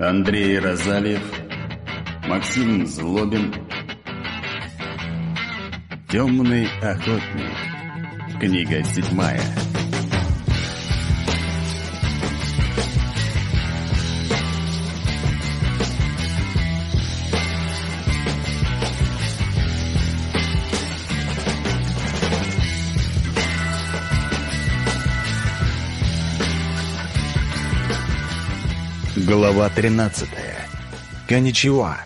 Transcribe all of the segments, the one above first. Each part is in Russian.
Андрей Розалиев, Максим Злобин. Темный охотник. Книга седьмая. Глава 13. Коничева.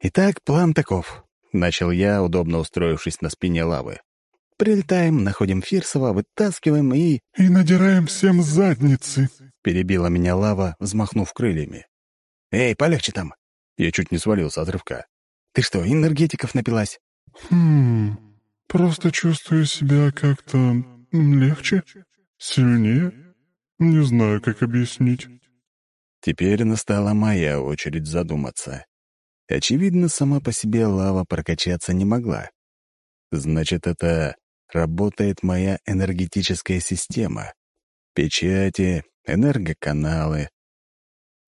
Итак, план таков. Начал я, удобно устроившись на спине лавы. Прилетаем, находим Фирсова, вытаскиваем и... «И надираем всем задницы», — перебила меня лава, взмахнув крыльями. «Эй, полегче там!» Я чуть не свалился от рывка. «Ты что, энергетиков напилась?» «Хм... Просто чувствую себя как-то... легче, сильнее». Не знаю, как объяснить. Теперь настала моя очередь задуматься. Очевидно, сама по себе лава прокачаться не могла. Значит, это работает моя энергетическая система. Печати, энергоканалы.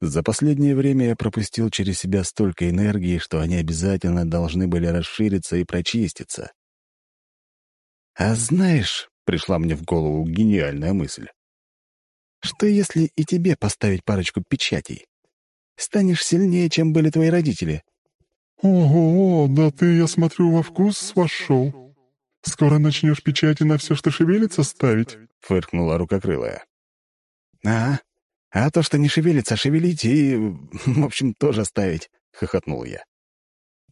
За последнее время я пропустил через себя столько энергии, что они обязательно должны были расшириться и прочиститься. «А знаешь», — пришла мне в голову гениальная мысль, что если и тебе поставить парочку печатей? Станешь сильнее, чем были твои родители». «Ого, да ты, я смотрю, во вкус вошел. Скоро начнешь печати на все, что шевелится, ставить?» — фыркнула рукокрылая. «А, а то, что не шевелится, шевелить и, в общем, тоже ставить», — хохотнул я.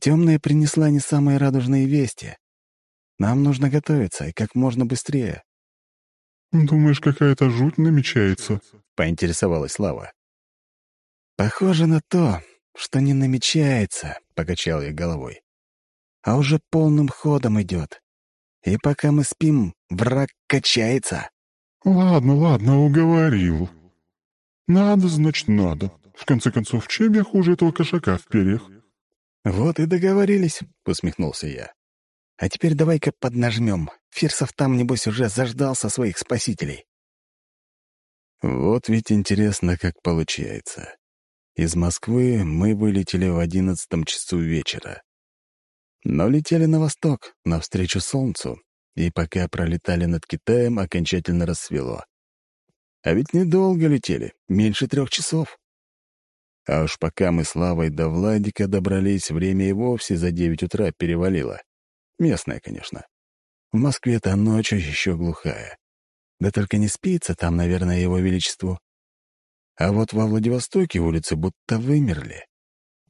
«Темная принесла не самые радужные вести. Нам нужно готовиться, и как можно быстрее. «Думаешь, какая-то жуть намечается?» — поинтересовалась Лава. «Похоже на то, что не намечается», — покачал я головой. «А уже полным ходом идет. И пока мы спим, враг качается». «Ладно, ладно, уговорил. Надо, значит, надо. В конце концов, чем я хуже этого кошака в перьях?» «Вот и договорились», — усмехнулся я. А теперь давай-ка поднажмем. Фирсов там, небось, уже заждался своих спасителей. Вот ведь интересно, как получается. Из Москвы мы вылетели в одиннадцатом часу вечера. Но летели на восток, навстречу солнцу, и пока пролетали над Китаем, окончательно рассвело. А ведь недолго летели, меньше трех часов. А уж пока мы с Лавой до Владика добрались, время и вовсе за девять утра перевалило. Местная, конечно. В Москве-то ночью еще глухая. Да только не спится там, наверное, его величеству. А вот во Владивостоке улицы будто вымерли.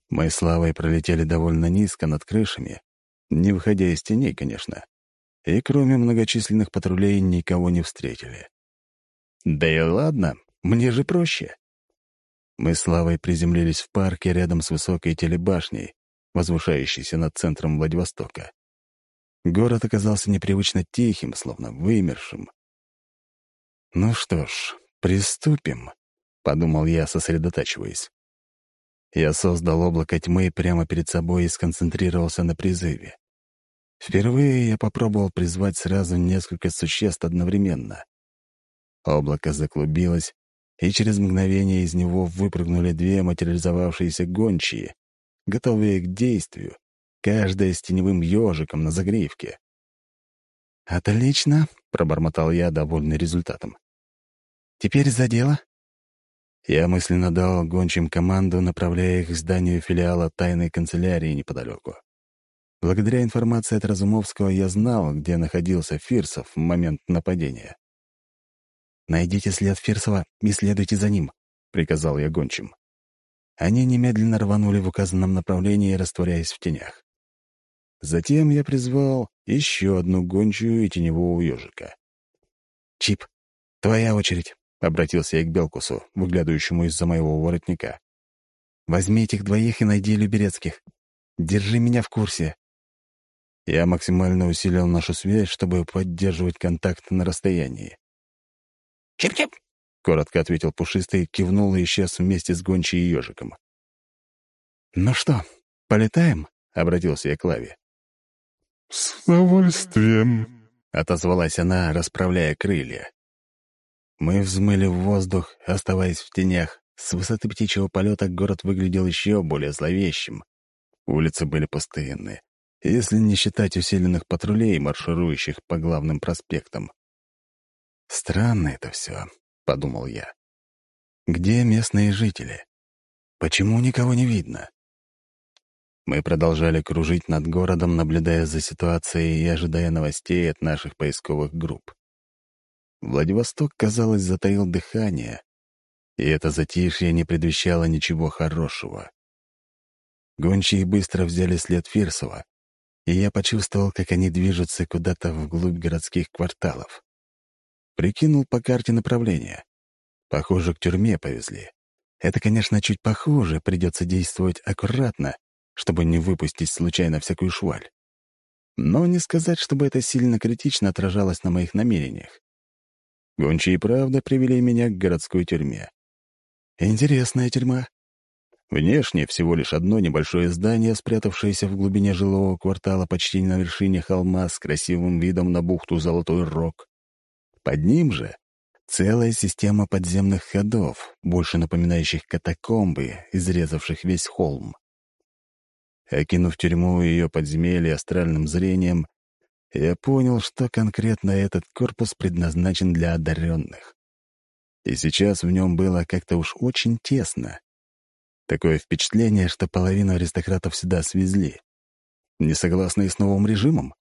Мы с Славой пролетели довольно низко над крышами, не выходя из теней, конечно. И кроме многочисленных патрулей никого не встретили. Да и ладно, мне же проще. Мы с Славой приземлились в парке рядом с высокой телебашней, возвышающейся над центром Владивостока. Город оказался непривычно тихим, словно вымершим. «Ну что ж, приступим», — подумал я, сосредотачиваясь. Я создал облако тьмы прямо перед собой и сконцентрировался на призыве. Впервые я попробовал призвать сразу несколько существ одновременно. Облако заклубилось, и через мгновение из него выпрыгнули две материализовавшиеся гончие, готовые к действию, каждая с теневым ежиком на загривке. «Отлично», — пробормотал я, довольный результатом. «Теперь за дело». Я мысленно дал гончим команду, направляя их к зданию филиала тайной канцелярии неподалеку. Благодаря информации от Разумовского я знал, где находился Фирсов в момент нападения. «Найдите след Фирсова и следуйте за ним», — приказал я гончим. Они немедленно рванули в указанном направлении, растворяясь в тенях. Затем я призвал еще одну гончую и теневого ежика. «Чип, твоя очередь», — обратился я к Белкусу, выглядывающему из-за моего воротника. «Возьми этих двоих и найди Люберецких. Держи меня в курсе». Я максимально усилил нашу связь, чтобы поддерживать контакт на расстоянии. «Чип-чип!» — коротко ответил Пушистый, кивнул и исчез вместе с гончей и ежиком. «Ну что, полетаем?» — обратился я к Лаве. «С удовольствием», — отозвалась она, расправляя крылья. Мы взмыли в воздух, оставаясь в тенях. С высоты птичьего полета город выглядел еще более зловещим. Улицы были пустынны, если не считать усиленных патрулей, марширующих по главным проспектам. «Странно это все», — подумал я. «Где местные жители? Почему никого не видно?» Мы продолжали кружить над городом, наблюдая за ситуацией и ожидая новостей от наших поисковых групп. Владивосток, казалось, затаил дыхание, и это затишье не предвещало ничего хорошего. Гончие быстро взяли след Фирсова, и я почувствовал, как они движутся куда-то вглубь городских кварталов. Прикинул по карте направление. Похоже, к тюрьме повезли. Это, конечно, чуть похуже, придется действовать аккуратно, чтобы не выпустить случайно всякую шваль. Но не сказать, чтобы это сильно критично отражалось на моих намерениях. Гончие правда привели меня к городской тюрьме. Интересная тюрьма. Внешне всего лишь одно небольшое здание, спрятавшееся в глубине жилого квартала почти на вершине холма с красивым видом на бухту Золотой Рог. Под ним же целая система подземных ходов, больше напоминающих катакомбы, изрезавших весь холм. Окинув тюрьму и ее подземелье астральным зрением, я понял, что конкретно этот корпус предназначен для одаренных. И сейчас в нем было как-то уж очень тесно. Такое впечатление, что половину аристократов сюда свезли. Не согласны с новым режимом?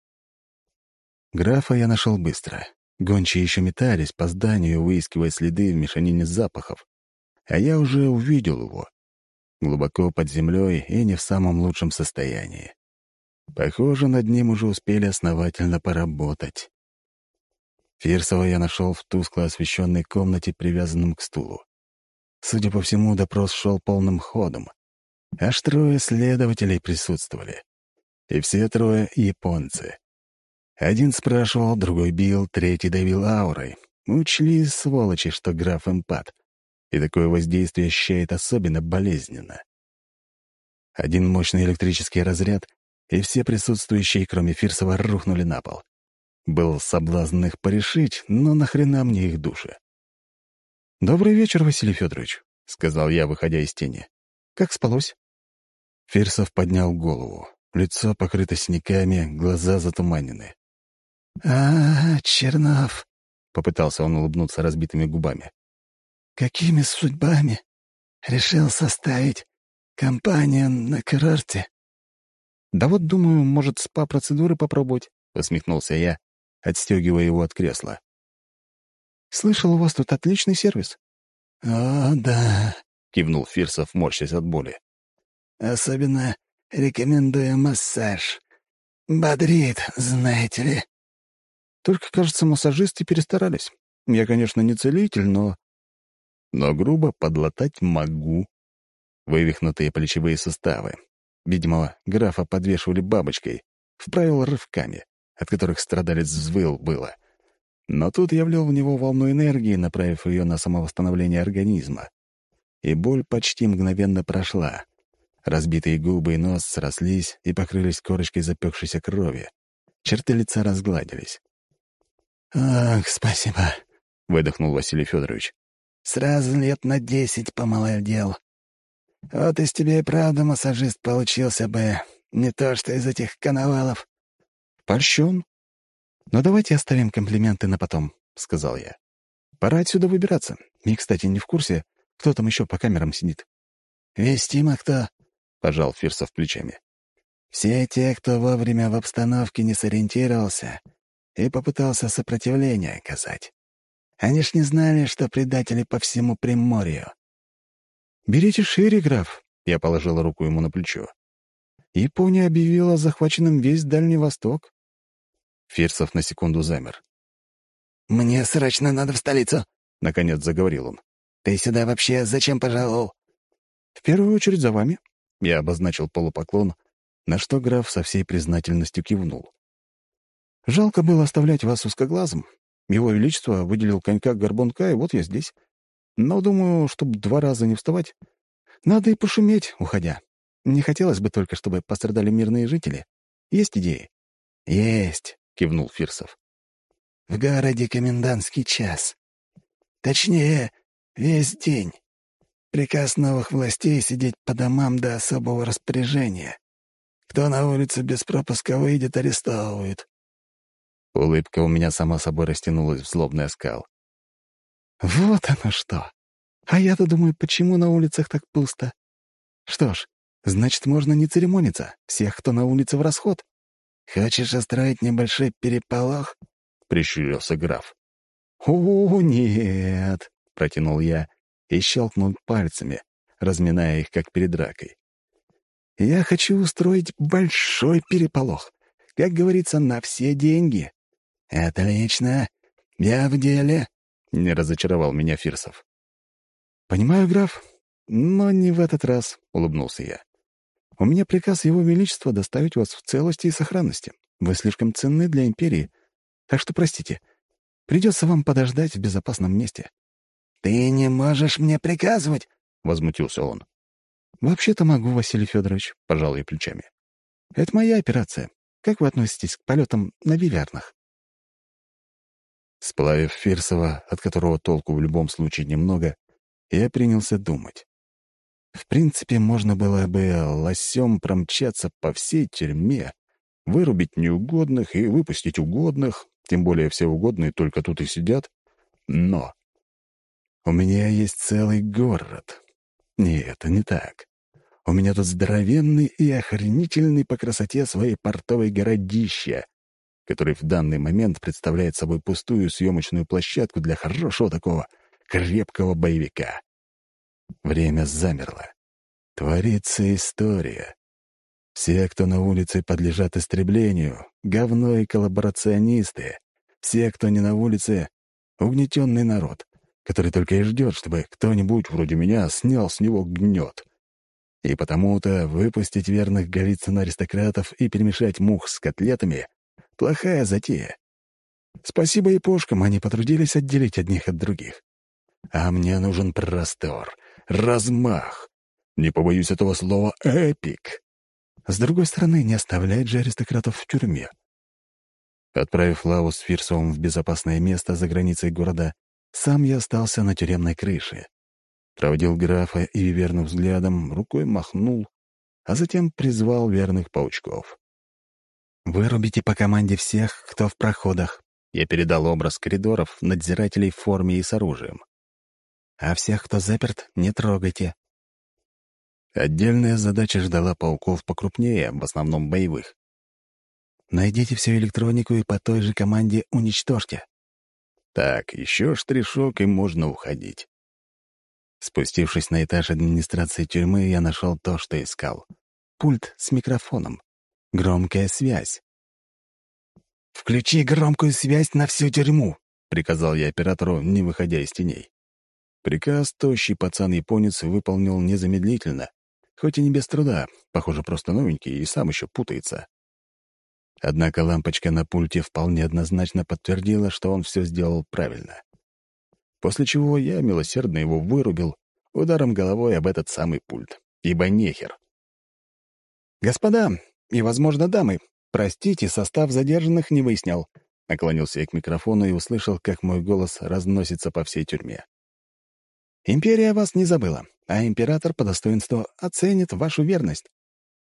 Графа я нашел быстро. Гончие еще метались по зданию, выискивая следы в мешанине запахов. А я уже увидел его глубоко под землей и не в самом лучшем состоянии. Похоже, над ним уже успели основательно поработать. Фирсова я нашел в тускло освещенной комнате, привязанном к стулу. Судя по всему, допрос шел полным ходом. Аж трое следователей присутствовали. И все трое — японцы. Один спрашивал, другой бил, третий давил аурой. Учли, сволочи, что граф эмпат и такое воздействие ощущает особенно болезненно. Один мощный электрический разряд, и все присутствующие, кроме Фирсова, рухнули на пол. Был соблазн их порешить, но нахрена мне их души? «Добрый вечер, Василий Федорович», — сказал я, выходя из тени. «Как спалось?» Фирсов поднял голову. Лицо покрыто синяками, глаза затуманены. «А, Чернов», — попытался он улыбнуться разбитыми губами. Какими судьбами решил составить компанию на курорте? Да вот, думаю, может, спа-процедуры попробовать, — усмехнулся я, отстегивая его от кресла. «Слышал, у вас тут отличный сервис». «О, да», — кивнул Фирсов, морщась от боли. «Особенно рекомендую массаж. Бодрит, знаете ли». Только, кажется, массажисты перестарались. Я, конечно, не целитель, но но грубо подлатать могу. Вывихнутые плечевые суставы. Видимо, графа подвешивали бабочкой, вправил рывками, от которых страдалец взвыл было. Но тут я влил в него волну энергии, направив ее на самовосстановление организма. И боль почти мгновенно прошла. Разбитые губы и нос срослись и покрылись корочкой запекшейся крови. Черты лица разгладились. «Ах, спасибо», — выдохнул Василий Федорович. Сразу лет на десять помолодел. Вот из тебя и правда массажист получился бы, не то что из этих коновалов. Польщен. Но давайте оставим комплименты на потом, — сказал я. Пора отсюда выбираться. И, кстати, не в курсе, кто там еще по камерам сидит. «Вестимо кто?» — пожал Фирсов плечами. «Все те, кто вовремя в обстановке не сориентировался и попытался сопротивление оказать. Они ж не знали, что предатели по всему Приморью. «Берите шире, граф», — я положил руку ему на плечо. «Япония объявила захваченным весь Дальний Восток». Фирсов на секунду замер. «Мне срочно надо в столицу», — наконец заговорил он. «Ты сюда вообще зачем пожаловал?» «В первую очередь за вами», — я обозначил полупоклон, на что граф со всей признательностью кивнул. «Жалко было оставлять вас узкоглазым, его Величество выделил конька-горбунка, и вот я здесь. Но думаю, чтобы два раза не вставать, надо и пошуметь, уходя. Не хотелось бы только, чтобы пострадали мирные жители. Есть идеи?» «Есть», — кивнул Фирсов. «В городе комендантский час. Точнее, весь день. Приказ новых властей сидеть по домам до особого распоряжения. Кто на улице без пропуска выйдет, арестовывают. Улыбка у меня сама собой растянулась в злобный оскал. Вот оно что. А я-то думаю, почему на улицах так пусто? Что ж, значит, можно не церемониться. Всех, кто на улице, в расход. Хочешь устроить небольшой переполох? Прищурился граф. «О, нет!» — протянул я и щелкнул пальцами, разминая их, как перед дракой. «Я хочу устроить большой переполох. Как говорится, на все деньги». «Отлично. Я в деле», — не разочаровал меня Фирсов. «Понимаю, граф, но не в этот раз», — улыбнулся я. «У меня приказ Его Величества доставить вас в целости и сохранности. Вы слишком ценны для Империи, так что простите. Придется вам подождать в безопасном месте». «Ты не можешь мне приказывать!» — возмутился он. «Вообще-то могу, Василий Федорович», — пожал я плечами. «Это моя операция. Как вы относитесь к полетам на бильярдных?» Сплавив Фирсова, от которого толку в любом случае немного, я принялся думать. В принципе, можно было бы лосем промчаться по всей тюрьме, вырубить неугодных и выпустить угодных, тем более все угодные только тут и сидят. Но у меня есть целый город. Нет, это не так. У меня тут здоровенный и охренительный по красоте своей портовой городища, который в данный момент представляет собой пустую съемочную площадку для хорошего такого крепкого боевика. Время замерло. Творится история. Все, кто на улице, подлежат истреблению, говно и коллаборационисты. Все, кто не на улице, — угнетенный народ, который только и ждет, чтобы кто-нибудь вроде меня снял с него гнет. И потому-то выпустить верных Голицын-аристократов и перемешать мух с котлетами — плохая затея. Спасибо и пушкам, они потрудились отделить одних от других. А мне нужен простор, размах. Не побоюсь этого слова «эпик». С другой стороны, не оставляет же аристократов в тюрьме. Отправив Лаву с Фирсовым в безопасное место за границей города, сам я остался на тюремной крыше. Проводил графа и верным взглядом, рукой махнул, а затем призвал верных паучков. «Вырубите по команде всех, кто в проходах», я передал образ коридоров, надзирателей в форме и с оружием. «А всех, кто заперт, не трогайте. Отдельная задача ждала пауков покрупнее, в основном боевых. Найдите всю электронику и по той же команде уничтожьте. Так, еще штришок, и можно уходить. Спустившись на этаж администрации тюрьмы, я нашел то, что искал. Пульт с микрофоном. Громкая связь. «Включи громкую связь на всю тюрьму», — приказал я оператору, не выходя из теней. Приказ тощий пацан-японец выполнил незамедлительно, Хоть и не без труда, похоже, просто новенький и сам еще путается. Однако лампочка на пульте вполне однозначно подтвердила, что он все сделал правильно. После чего я милосердно его вырубил ударом головой об этот самый пульт. Ибо нехер. «Господа и, возможно, дамы, простите, состав задержанных не выяснял», наклонился я к микрофону и услышал, как мой голос разносится по всей тюрьме. «Империя вас не забыла а император по достоинству оценит вашу верность.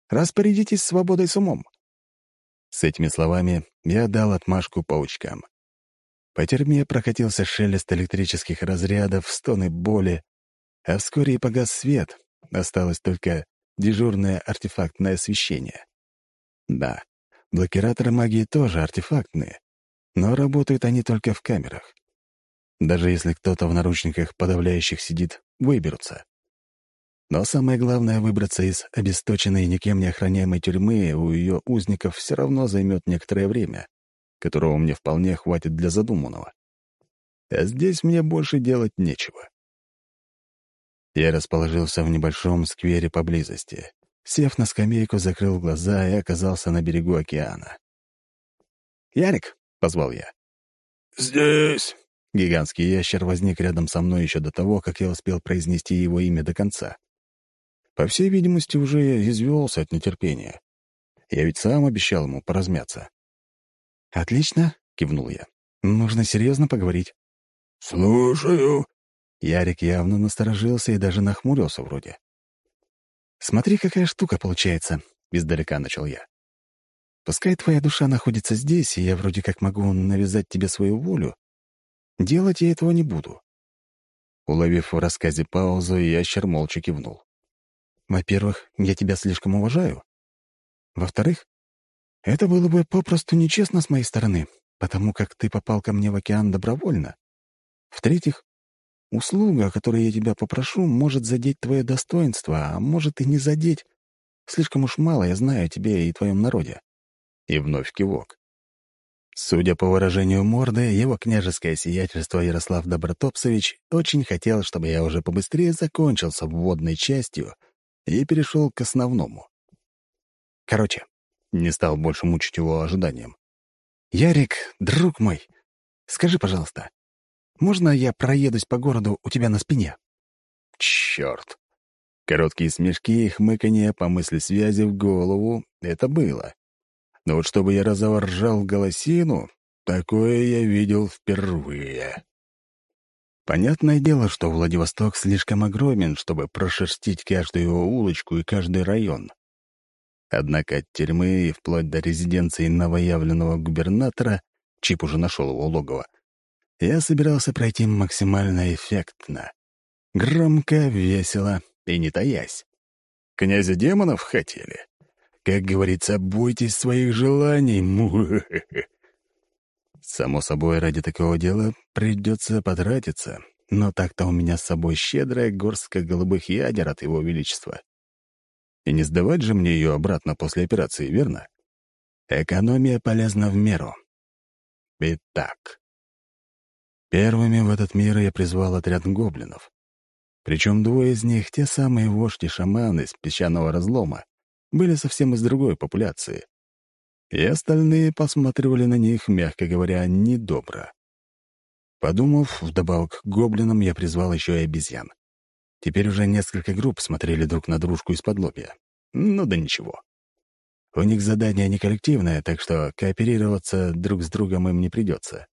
Распорядитесь свободой с умом». С этими словами я дал отмашку паучкам. По тюрьме прокатился шелест электрических разрядов, стоны боли, а вскоре и погас свет, осталось только дежурное артефактное освещение. Да, блокираторы магии тоже артефактные, но работают они только в камерах. Даже если кто-то в наручниках подавляющих сидит, выберутся. Но самое главное — выбраться из обесточенной никем не охраняемой тюрьмы у ее узников все равно займет некоторое время, которого мне вполне хватит для задуманного. А здесь мне больше делать нечего. Я расположился в небольшом сквере поблизости. Сев на скамейку, закрыл глаза и оказался на берегу океана. «Ярик!» — позвал я. «Здесь!» Гигантский ящер возник рядом со мной еще до того, как я успел произнести его имя до конца. По всей видимости, уже извелся от нетерпения. Я ведь сам обещал ему поразмяться. «Отлично», — кивнул я. «Нужно серьезно поговорить». «Слушаю». Ярик явно насторожился и даже нахмурился вроде. «Смотри, какая штука получается», — издалека начал я. «Пускай твоя душа находится здесь, и я вроде как могу навязать тебе свою волю, делать я этого не буду». Уловив в рассказе паузу, ящер молча кивнул. «Во-первых, я тебя слишком уважаю. Во-вторых, это было бы попросту нечестно с моей стороны, потому как ты попал ко мне в океан добровольно. В-третьих, услуга, о которой я тебя попрошу, может задеть твое достоинство, а может и не задеть. Слишком уж мало я знаю о тебе и твоем народе». И вновь кивок. Судя по выражению морды, его княжеское сиятельство Ярослав Добротопсович очень хотел, чтобы я уже побыстрее закончил с обводной частью и перешел к основному. Короче, не стал больше мучить его ожиданием. «Ярик, друг мой, скажи, пожалуйста, можно я проедусь по городу у тебя на спине?» «Черт!» Короткие смешки и хмыканье по мысли связи в голову — это было. Но вот чтобы я разоржал голосину, такое я видел впервые. Понятное дело, что Владивосток слишком огромен, чтобы прошерстить каждую его улочку и каждый район. Однако от тюрьмы и вплоть до резиденции новоявленного губернатора, Чип уже нашел его логово, я собирался пройти максимально эффектно. Громко, весело и не таясь. Князя демонов хотели. Как говорится, бойтесь своих желаний. Само собой, ради такого дела придется потратиться, но так-то у меня с собой щедрая горстка голубых ядер от его величества. И не сдавать же мне ее обратно после операции, верно? Экономия полезна в меру. Итак. Первыми в этот мир я призвал отряд гоблинов. Причем двое из них — те самые вожди-шаманы с песчаного разлома, были совсем из другой популяции. И остальные посматривали на них, мягко говоря, недобро. Подумав, вдобавок к гоблинам я призвал еще и обезьян. Теперь уже несколько групп смотрели друг на дружку из-под лобья. Ну да ничего. У них задание не коллективное, так что кооперироваться друг с другом им не придется.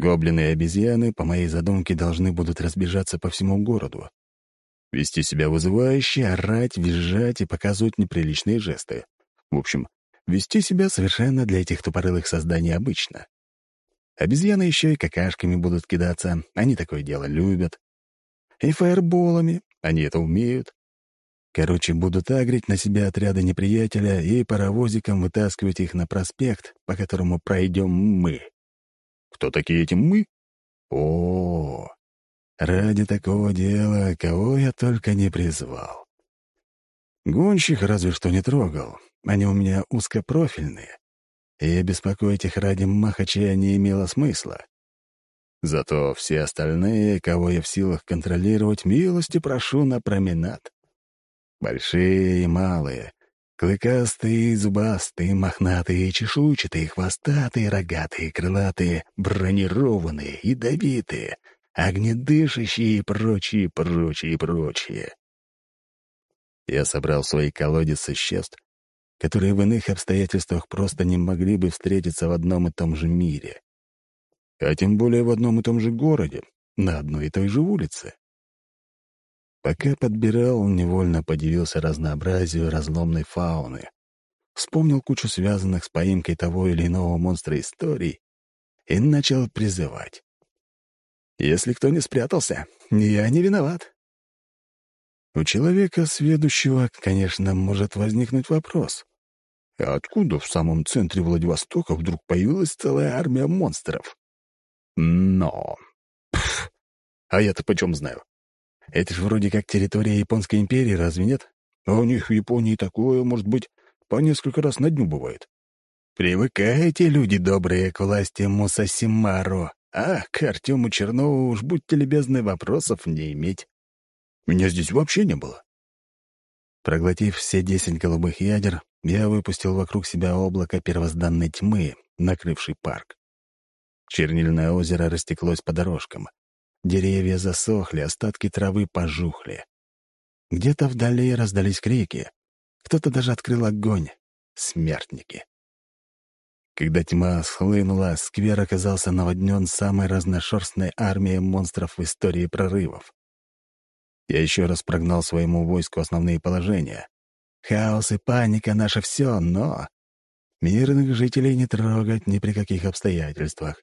Гоблины и обезьяны, по моей задумке, должны будут разбежаться по всему городу. Вести себя вызывающе, орать, визжать и показывать неприличные жесты. В общем, вести себя совершенно для этих тупорылых созданий обычно. Обезьяны еще и какашками будут кидаться, они такое дело любят. И фаерболами, они это умеют. Короче, будут агрить на себя отряды неприятеля и паровозиком вытаскивать их на проспект, по которому пройдем мы. Кто такие эти «мы»? О, ради такого дела кого я только не призвал. Гонщик разве что не трогал, они у меня узкопрофильные, и беспокоить их ради махача не имело смысла. Зато все остальные, кого я в силах контролировать, милости прошу на променад. Большие и малые, клыкастые зубастые, мохнатые чешуйчатые, хвостатые, рогатые, крылатые, бронированные, ядовитые, огнедышащие и прочие, прочие, прочие. Я собрал свои колодец существ, которые в иных обстоятельствах просто не могли бы встретиться в одном и том же мире а тем более в одном и том же городе, на одной и той же улице. Пока подбирал, невольно подивился разнообразию разломной фауны. Вспомнил кучу связанных с поимкой того или иного монстра историй и начал призывать. Если кто не спрятался, я не виноват. У человека сведущего, конечно, может возникнуть вопрос. А откуда в самом центре Владивостока вдруг появилась целая армия монстров? Но... Пф, а я-то почем знаю? Это же вроде как территория Японской империи, разве нет? А у них в Японии такое, может быть, по несколько раз на дню бывает. Привыкайте, люди добрые, к власти Мусасимару. А к Артему Чернову уж будьте любезны, вопросов не иметь. Меня здесь вообще не было. Проглотив все десять голубых ядер, я выпустил вокруг себя облако первозданной тьмы, накрывший парк. Чернильное озеро растеклось по дорожкам. Деревья засохли, остатки травы пожухли. Где-то вдали раздались крики. Кто-то даже открыл огонь. Смертники. Когда тьма схлынула, сквер оказался наводнен самой разношерстной армией монстров в истории прорывов. Я еще раз прогнал своему войску основные положения. Хаос и паника — наше все, но... Мирных жителей не трогать ни при каких обстоятельствах.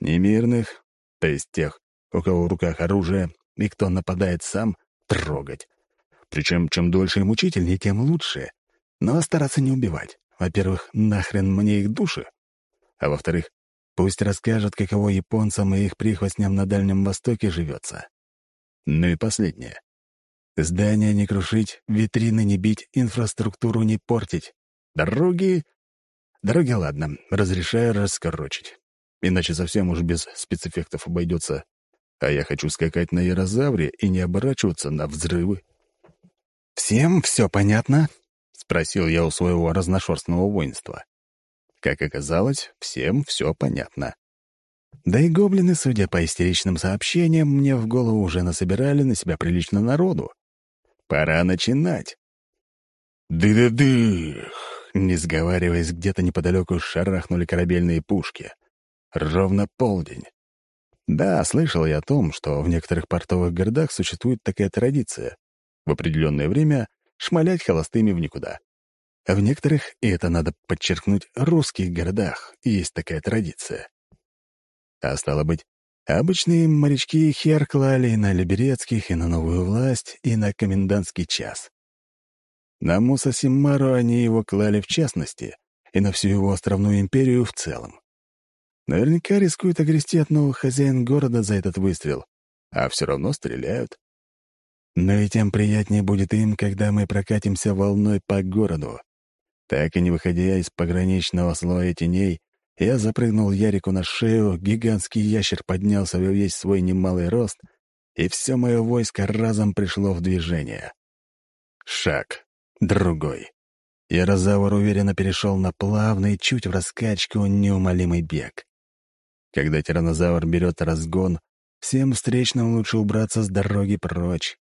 Немирных, то есть тех, у кого в руках оружие, и кто нападает сам, трогать. Причем чем дольше и мучительнее, тем лучше. Но стараться не убивать. Во-первых, нахрен мне их души? А во-вторых, пусть расскажут, каково японцам и их прихвостням на Дальнем Востоке живется. Ну и последнее. Здания не крушить, витрины не бить, инфраструктуру не портить. Дороги... Дороги, ладно, разрешаю раскорочить. Иначе совсем уж без спецэффектов обойдется. А я хочу скакать на ярозавре и не оборачиваться на взрывы. «Всем все понятно?» — спросил я у своего разношерстного воинства. Как оказалось, всем все понятно. Да и гоблины, судя по истеричным сообщениям, мне в голову уже насобирали на себя прилично народу. Пора начинать. «Ды-ды-дых!» Не сговариваясь, где-то неподалеку шарахнули корабельные пушки. Ровно полдень. Да, слышал я о том, что в некоторых портовых городах существует такая традиция — в определенное время шмалять холостыми в никуда. А в некоторых, и это надо подчеркнуть, русских городах есть такая традиция. А стало быть, обычные морячки хер клали на Либерецких, и на новую власть, и на комендантский час. На Мусасимару они его клали в частности, и на всю его островную империю в целом. Наверняка рискуют огрести от новых хозяин города за этот выстрел, а все равно стреляют. Но и тем приятнее будет им, когда мы прокатимся волной по городу. Так и не выходя из пограничного слоя теней, я запрыгнул Ярику на шею, гигантский ящер поднялся во весь свой немалый рост, и все мое войско разом пришло в движение. Шаг. Другой. Ярозавр уверенно перешел на плавный, чуть в раскачку, неумолимый бег. Когда тиранозавр берет разгон, всем встречным лучше убраться с дороги прочь.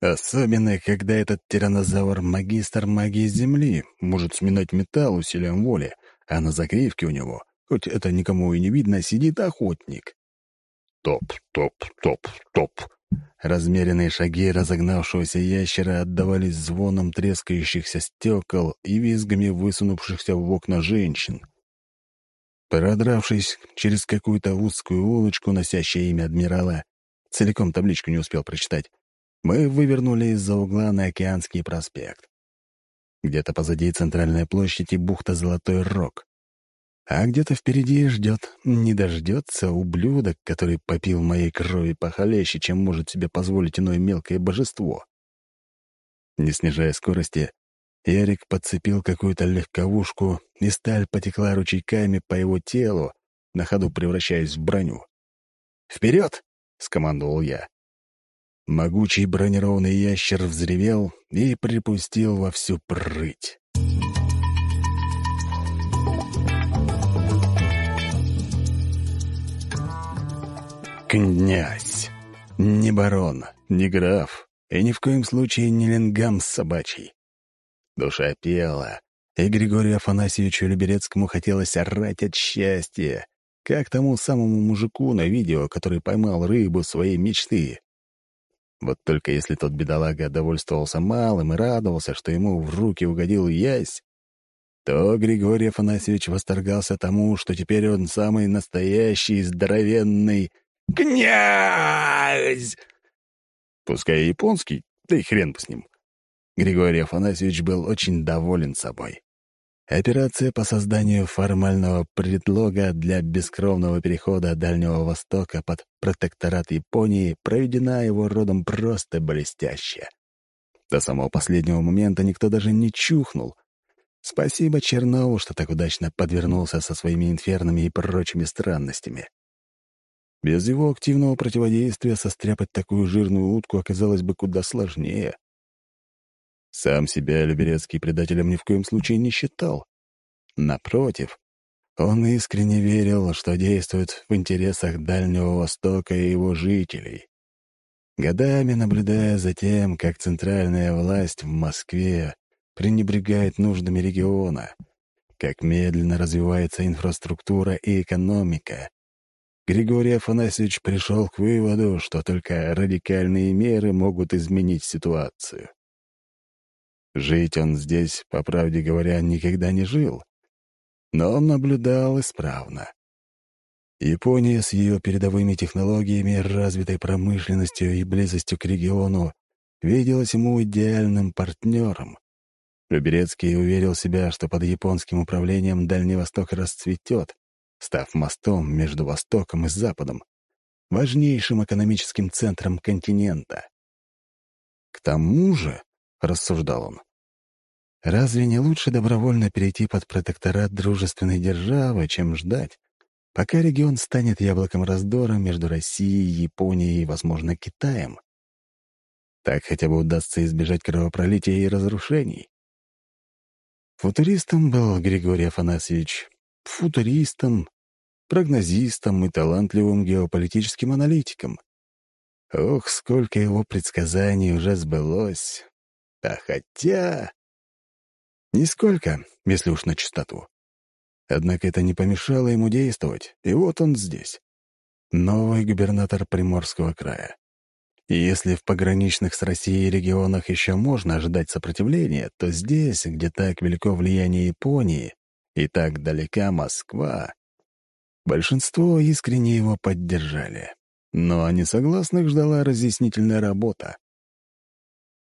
Особенно, когда этот тиранозавр — магистр магии Земли, может сминать металл усилием воли, а на загривке у него, хоть это никому и не видно, сидит охотник. Топ, топ, топ, топ. Размеренные шаги разогнавшегося ящера отдавались звоном трескающихся стекол и визгами высунувшихся в окна женщин. Продравшись через какую-то узкую улочку, носящую имя адмирала, целиком табличку не успел прочитать, мы вывернули из-за угла на Океанский проспект. Где-то позади центральная площадь и бухта Золотой Рог. А где-то впереди ждет, не дождется ублюдок, который попил моей крови похолеще, чем может себе позволить иное мелкое божество. Не снижая скорости, Ярик подцепил какую-то легковушку, и сталь потекла ручейками по его телу, на ходу превращаясь в броню. «Вперед!» — скомандовал я. Могучий бронированный ящер взревел и припустил во всю прыть. Князь. Не барон, не граф, и ни в коем случае не лингам собачий. Душа пела, и Григорию Афанасьевичу Люберецкому хотелось орать от счастья, как тому самому мужику на видео, который поймал рыбу своей мечты. Вот только если тот бедолага довольствовался малым и радовался, что ему в руки угодил ясь, то Григорий Афанасьевич восторгался тому, что теперь он самый настоящий здоровенный князь. Пускай японский, да и хрен бы с ним. Григорий Афанасьевич был очень доволен собой. Операция по созданию формального предлога для бескровного перехода Дальнего Востока под протекторат Японии проведена его родом просто блестяще. До самого последнего момента никто даже не чухнул. Спасибо Чернову, что так удачно подвернулся со своими инфернами и прочими странностями. Без его активного противодействия состряпать такую жирную утку оказалось бы куда сложнее. Сам себя Люберецкий предателем ни в коем случае не считал. Напротив, он искренне верил, что действует в интересах Дальнего Востока и его жителей. Годами наблюдая за тем, как центральная власть в Москве пренебрегает нуждами региона, как медленно развивается инфраструктура и экономика, Григорий Афанасьевич пришел к выводу, что только радикальные меры могут изменить ситуацию. Жить он здесь, по правде говоря, никогда не жил, но он наблюдал исправно. Япония с ее передовыми технологиями, развитой промышленностью и близостью к региону виделась ему идеальным партнером. Люберецкий уверил себя, что под японским управлением Дальний Восток расцветет, став мостом между Востоком и Западом, важнейшим экономическим центром континента. К тому же, — рассуждал он, — разве не лучше добровольно перейти под протекторат дружественной державы, чем ждать, пока регион станет яблоком раздора между Россией, Японией и, возможно, Китаем? Так хотя бы удастся избежать кровопролития и разрушений. Футуристом был Григорий Афанасьевич, футуристом, прогнозистом и талантливым геополитическим аналитиком. Ох, сколько его предсказаний уже сбылось. А хотя... Нисколько, если уж на чистоту. Однако это не помешало ему действовать, и вот он здесь. Новый губернатор Приморского края. И если в пограничных с Россией регионах еще можно ожидать сопротивления, то здесь, где так велико влияние Японии и так далека Москва, большинство искренне его поддержали. Но несогласных ждала разъяснительная работа.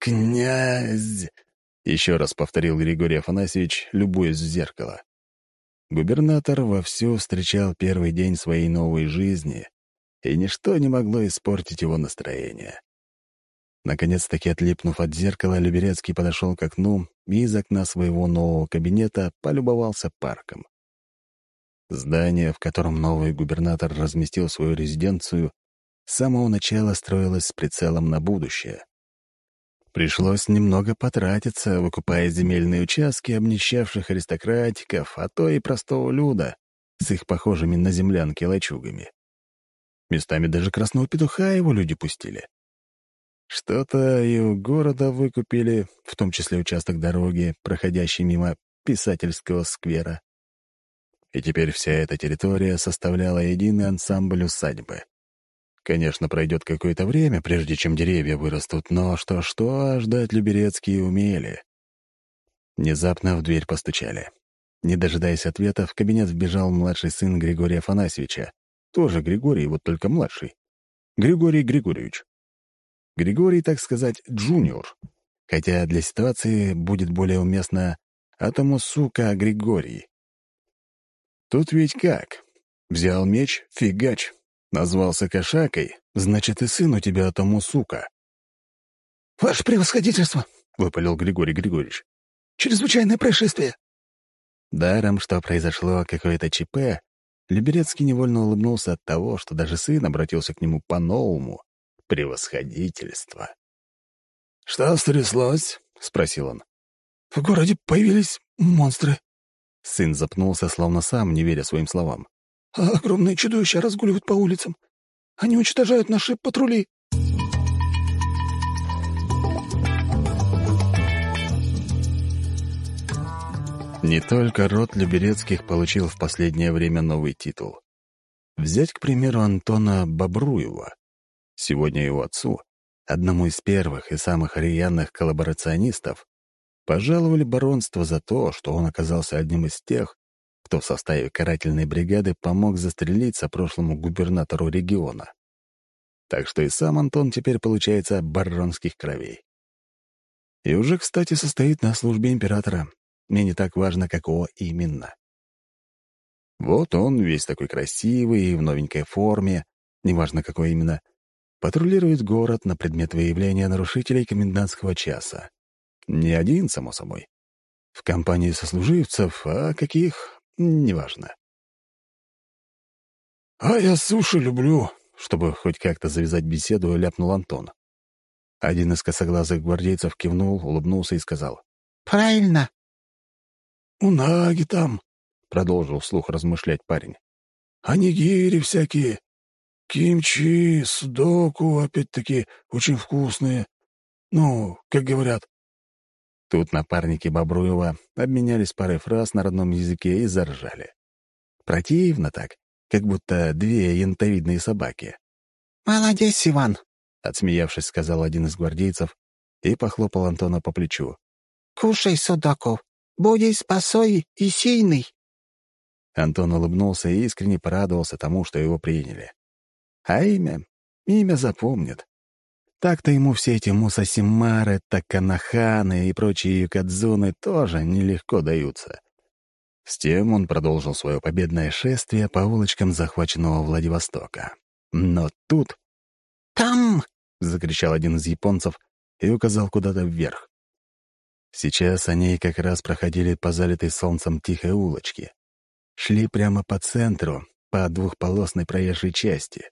«Князь!» — еще раз повторил Григорий Афанасьевич, любуясь в зеркало. Губернатор вовсю встречал первый день своей новой жизни, и ничто не могло испортить его настроение. Наконец-таки отлипнув от зеркала, Люберецкий подошел к окну и из окна своего нового кабинета полюбовался парком. Здание, в котором новый губернатор разместил свою резиденцию, с самого начала строилось с прицелом на будущее. Пришлось немного потратиться, выкупая земельные участки обнищавших аристократиков, а то и простого люда с их похожими на землянки лачугами. Местами даже красного петуха его люди пустили. Что-то и у города выкупили, в том числе участок дороги, проходящий мимо писательского сквера. И теперь вся эта территория составляла единый ансамбль усадьбы. Конечно, пройдет какое-то время, прежде чем деревья вырастут, но что-что, а ждать Люберецкие умели. Внезапно в дверь постучали. Не дожидаясь ответа, в кабинет вбежал младший сын Григория Афанасьевича. Тоже Григорий, вот только младший. Григорий Григорьевич. Григорий, так сказать, джуниор. Хотя для ситуации будет более уместно «Атому, сука, Григорий». Тут ведь как? Взял меч, фигач. Назвался кошакой, значит, и сын у тебя Атому, сука. «Ваше превосходительство!» — выпалил Григорий Григорьевич. «Чрезвычайное происшествие!» Даром, что произошло какое-то ЧП, Люберецкий невольно улыбнулся от того, что даже сын обратился к нему по-новому. Превосходительство. «Что стряслось?» — спросил он. «В городе появились монстры». Сын запнулся, словно сам, не веря своим словам. А огромные чудовища разгуливают по улицам. Они уничтожают наши патрули». Не только род Люберецких получил в последнее время новый титул. Взять, к примеру, Антона Бобруева. Сегодня его отцу, одному из первых и самых рьяных коллаборационистов, пожаловали баронство за то, что он оказался одним из тех, кто в составе карательной бригады помог застрелиться прошлому губернатору региона. Так что и сам Антон теперь получается баронских кровей. И уже, кстати, состоит на службе императора, мне не так важно, какого именно. Вот он, весь такой красивый и в новенькой форме, неважно какой именно, патрулирует город на предмет выявления нарушителей комендантского часа. Не один, само собой. В компании сослуживцев, а каких — неважно. «А я суши люблю», — чтобы хоть как-то завязать беседу, ляпнул Антон. Один из косоглазых гвардейцев кивнул, улыбнулся и сказал. «Правильно. «Унаги там», — продолжил вслух размышлять парень. «Анигири всякие. Кимчи, судоку, опять-таки, очень вкусные. Ну, как говорят». Тут напарники Бобруева обменялись парой фраз на родном языке и заржали. Противно так, как будто две янтовидные собаки. «Молодец, Иван!» — отсмеявшись, сказал один из гвардейцев и похлопал Антона по плечу. «Кушай, Судаков, будь спасой и сильный!» Антон улыбнулся и искренне порадовался тому, что его приняли. А имя? Имя запомнят. Так-то ему все эти Мусасимары, Таканаханы и прочие юкадзуны тоже нелегко даются. С тем он продолжил свое победное шествие по улочкам захваченного Владивостока. Но тут... «Там!» — закричал один из японцев и указал куда-то вверх. Сейчас они как раз проходили по залитой солнцем тихой улочке. Шли прямо по центру, по двухполосной проезжей части.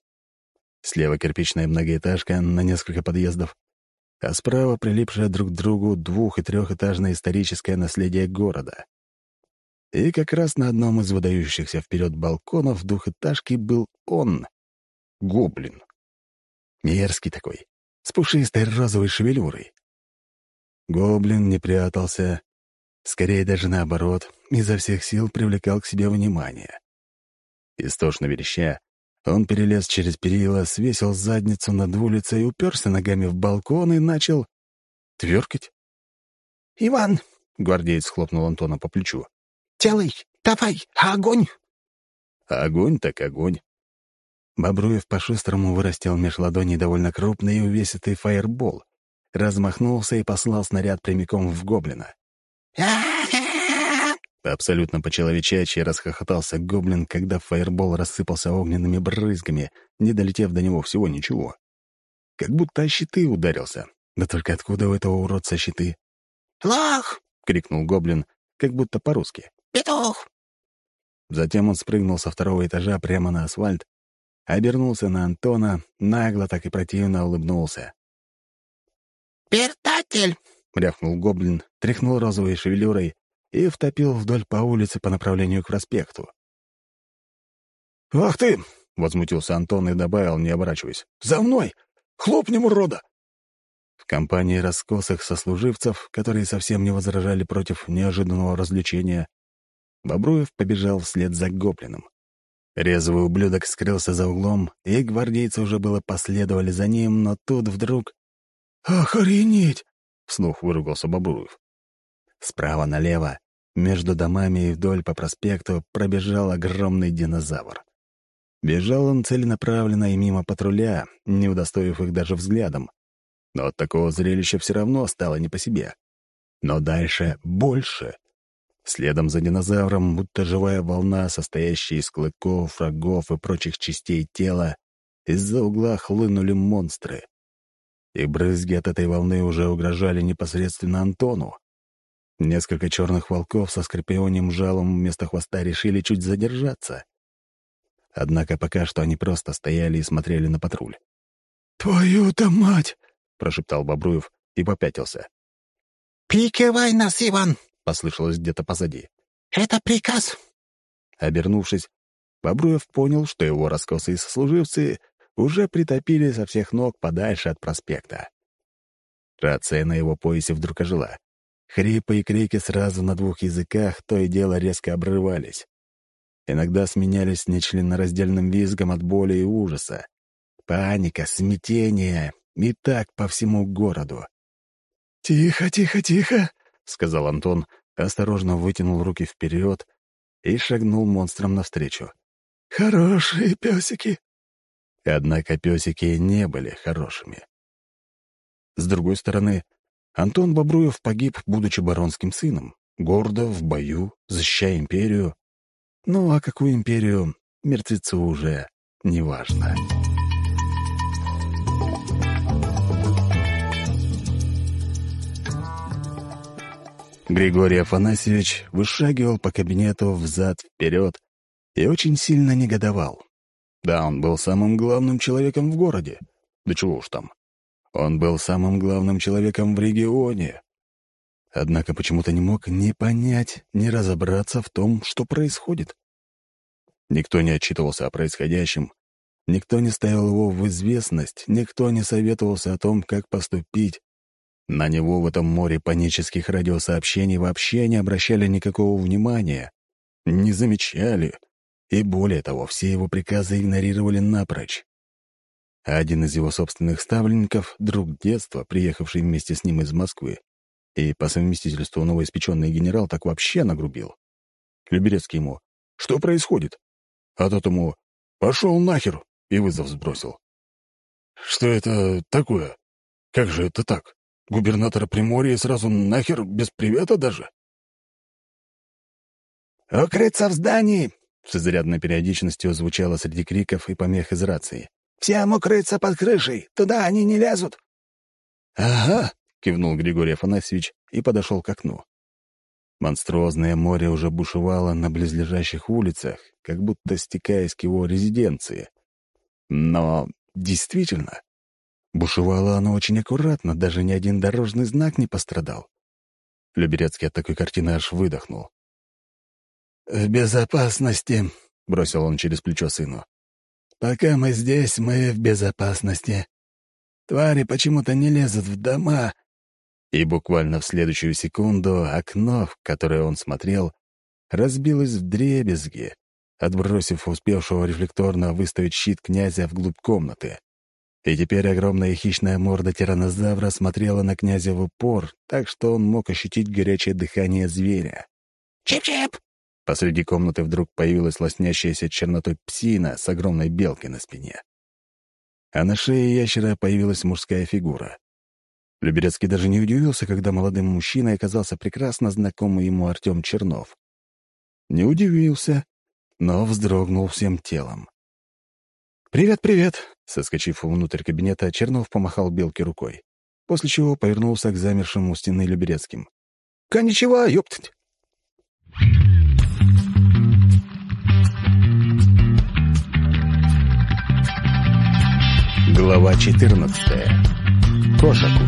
Слева кирпичная многоэтажка на несколько подъездов, а справа прилипшее друг к другу двух- и трехэтажное историческое наследие города. И как раз на одном из выдающихся вперед балконов двухэтажки был он, гоблин. Мерзкий такой, с пушистой розовой шевелюрой. Гоблин не прятался, скорее даже наоборот, изо всех сил привлекал к себе внимание. Истошно вереща, он перелез через перила, свесил задницу над улицей, уперся ногами в балкон и начал тверкать. «Иван!» — гвардеец хлопнул Антона по плечу. «Делай! Давай! Огонь!» Огонь так огонь. Бобруев по-шустрому вырастил меж ладоней довольно крупный и увесистый фаербол, размахнулся и послал снаряд прямиком в гоблина. Абсолютно по-человечачьи расхохотался гоблин, когда фаербол рассыпался огненными брызгами, не долетев до него всего ничего. Как будто о щиты ударился. Да только откуда у этого уродца щиты? «Лох!» — крикнул гоблин, как будто по-русски. «Петух!» Затем он спрыгнул со второго этажа прямо на асфальт, обернулся на Антона, нагло так и противно улыбнулся. «Пертатель!» — рявкнул гоблин, тряхнул розовой шевелюрой и втопил вдоль по улице по направлению к проспекту. «Ах ты!» — возмутился Антон и добавил, не оборачиваясь. «За мной! Хлопнем, урода!» В компании раскосых сослуживцев, которые совсем не возражали против неожиданного развлечения, Бобруев побежал вслед за гоблином. Резвый ублюдок скрылся за углом, и гвардейцы уже было последовали за ним, но тут вдруг... «Охренеть!» — вслух выругался Бобруев. Справа налево, между домами и вдоль по проспекту, пробежал огромный динозавр. Бежал он целенаправленно и мимо патруля, не удостоив их даже взглядом. Но от такого зрелища все равно стало не по себе. Но дальше больше. Следом за динозавром, будто живая волна, состоящая из клыков, рогов и прочих частей тела, из-за угла хлынули монстры. И брызги от этой волны уже угрожали непосредственно Антону. Несколько черных волков со скорпионем жалом вместо хвоста решили чуть задержаться. Однако пока что они просто стояли и смотрели на патруль. «Твою-то мать!» — прошептал Бобруев и попятился. «Прикрывай нас, Иван!» — послышалось где-то позади. «Это приказ!» Обернувшись, Бобруев понял, что его раскосые сослуживцы уже притопили со всех ног подальше от проспекта. Рация на его поясе вдруг ожила. Хрипы и крики сразу на двух языках то и дело резко обрывались. Иногда сменялись нечленораздельным визгом от боли и ужаса. Паника, смятение и так по всему городу. «Тихо, тихо, тихо!» — сказал Антон, осторожно вытянул руки вперед и шагнул монстрам навстречу. «Хорошие песики!» Однако песики не были хорошими. С другой стороны, Антон Бобруев погиб, будучи баронским сыном, гордо, в бою, защищая империю. Ну, а какую империю, мертвецу уже неважно. Григорий Афанасьевич вышагивал по кабинету взад-вперед и очень сильно негодовал. Да, он был самым главным человеком в городе. Да чего уж там. Он был самым главным человеком в регионе. Однако почему-то не мог ни понять, ни разобраться в том, что происходит. Никто не отчитывался о происходящем, никто не ставил его в известность, никто не советовался о том, как поступить. На него в этом море панических радиосообщений вообще не обращали никакого внимания, не замечали, и более того, все его приказы игнорировали напрочь. Один из его собственных ставленников, друг детства, приехавший вместе с ним из Москвы, и по совместительству новоиспеченный генерал так вообще нагрубил. Люберецкий ему «Что происходит?» А тот ему «Пошел нахер!» и вызов сбросил. «Что это такое? Как же это так? Губернатора Приморья сразу нахер без привета даже?» «Укрыться в здании!» — с изрядной периодичностью звучало среди криков и помех из рации. «Всем укрыться под крышей! Туда они не лезут!» «Ага!» — кивнул Григорий Афанасьевич и подошел к окну. Монструозное море уже бушевало на близлежащих улицах, как будто стекаясь к его резиденции. Но действительно, бушевало оно очень аккуратно, даже ни один дорожный знак не пострадал. Люберецкий от такой картины аж выдохнул. «В безопасности», — бросил он через плечо сыну. «Пока мы здесь, мы в безопасности. Твари почему-то не лезут в дома». И буквально в следующую секунду окно, в которое он смотрел, разбилось в дребезги, отбросив успевшего рефлекторно выставить щит князя вглубь комнаты. И теперь огромная хищная морда тиранозавра смотрела на князя в упор, так что он мог ощутить горячее дыхание зверя. «Чип-чип!» Посреди комнаты вдруг появилась лоснящаяся чернотой псина с огромной белкой на спине. А на шее ящера появилась мужская фигура. Люберецкий даже не удивился, когда молодым мужчиной оказался прекрасно знакомый ему Артем Чернов. Не удивился, но вздрогнул всем телом. «Привет, привет!» — соскочив внутрь кабинета, Чернов помахал Белке рукой, после чего повернулся к замершему у стены Люберецким. «Коничева, ёптать!» Глава 14. Кошаку.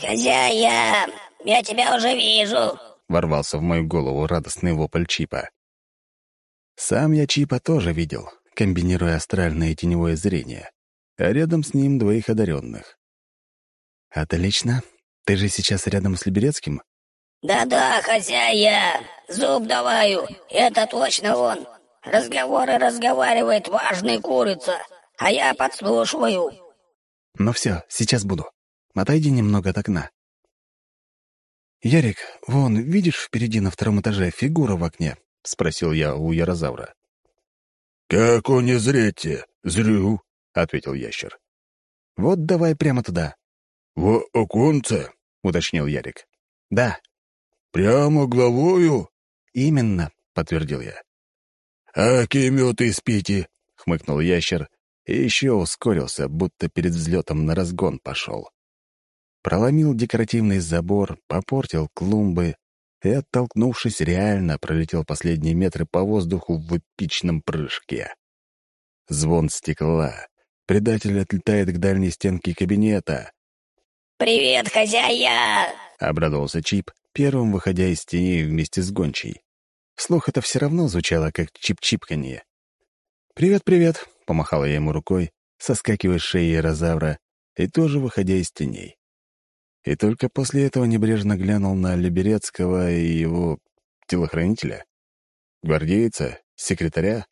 «Хозяя, я тебя уже вижу!» — ворвался в мою голову радостный вопль Чипа. Сам я Чипа тоже видел, комбинируя астральное и теневое зрение, а рядом с ним двоих одаренных. «Отлично. Ты же сейчас рядом с Либерецким?» «Да-да, хозяя, зуб даваю, это точно он. Разговоры разговаривает важный курица, а я подслушиваю». «Ну все, сейчас буду. Отойди немного от окна». «Ярик, вон, видишь впереди на втором этаже фигура в окне?» — спросил я у ярозавра. «Как он не зрете? Зрю», — ответил ящер. «Вот давай прямо туда». «В оконце?» — уточнил Ярик. «Да». «Прямо головою?» «Именно», — подтвердил я. «А кеметы спите?» — хмыкнул ящер и еще ускорился, будто перед взлетом на разгон пошел. Проломил декоративный забор, попортил клумбы и, оттолкнувшись, реально пролетел последние метры по воздуху в эпичном прыжке. Звон стекла. Предатель отлетает к дальней стенке кабинета. «Привет, хозяя!» — обрадовался Чип, первым выходя из тени вместе с гончей. Слух это все равно звучало, как чип-чипканье. «Привет-привет», — помахала я ему рукой, соскакивая с шеи розавра и тоже выходя из теней. И только после этого небрежно глянул на Либерецкого и его телохранителя. Гвардейца, секретаря.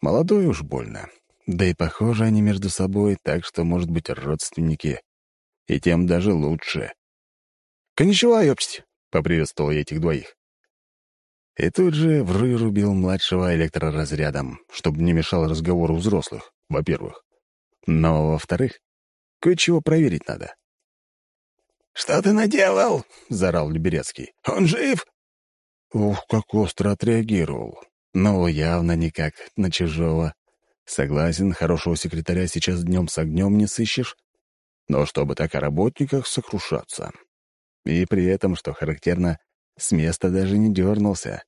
Молодой уж больно. Да и похожи они между собой, так что, может быть, родственники. И тем даже лучше. «Коничева, ёптить!» — поприветствовал я этих двоих. И тут же вырубил младшего электроразрядом, чтобы не мешал разговору взрослых, во-первых. Но, во-вторых, кое-чего проверить надо. «Что ты наделал?» — заорал Люберецкий. «Он жив?» Ух, как остро отреагировал. Но явно никак на чужого. Согласен, хорошего секретаря сейчас днем с огнем не сыщешь. Но чтобы так о работниках сокрушаться. И при этом, что характерно, с места даже не дернулся.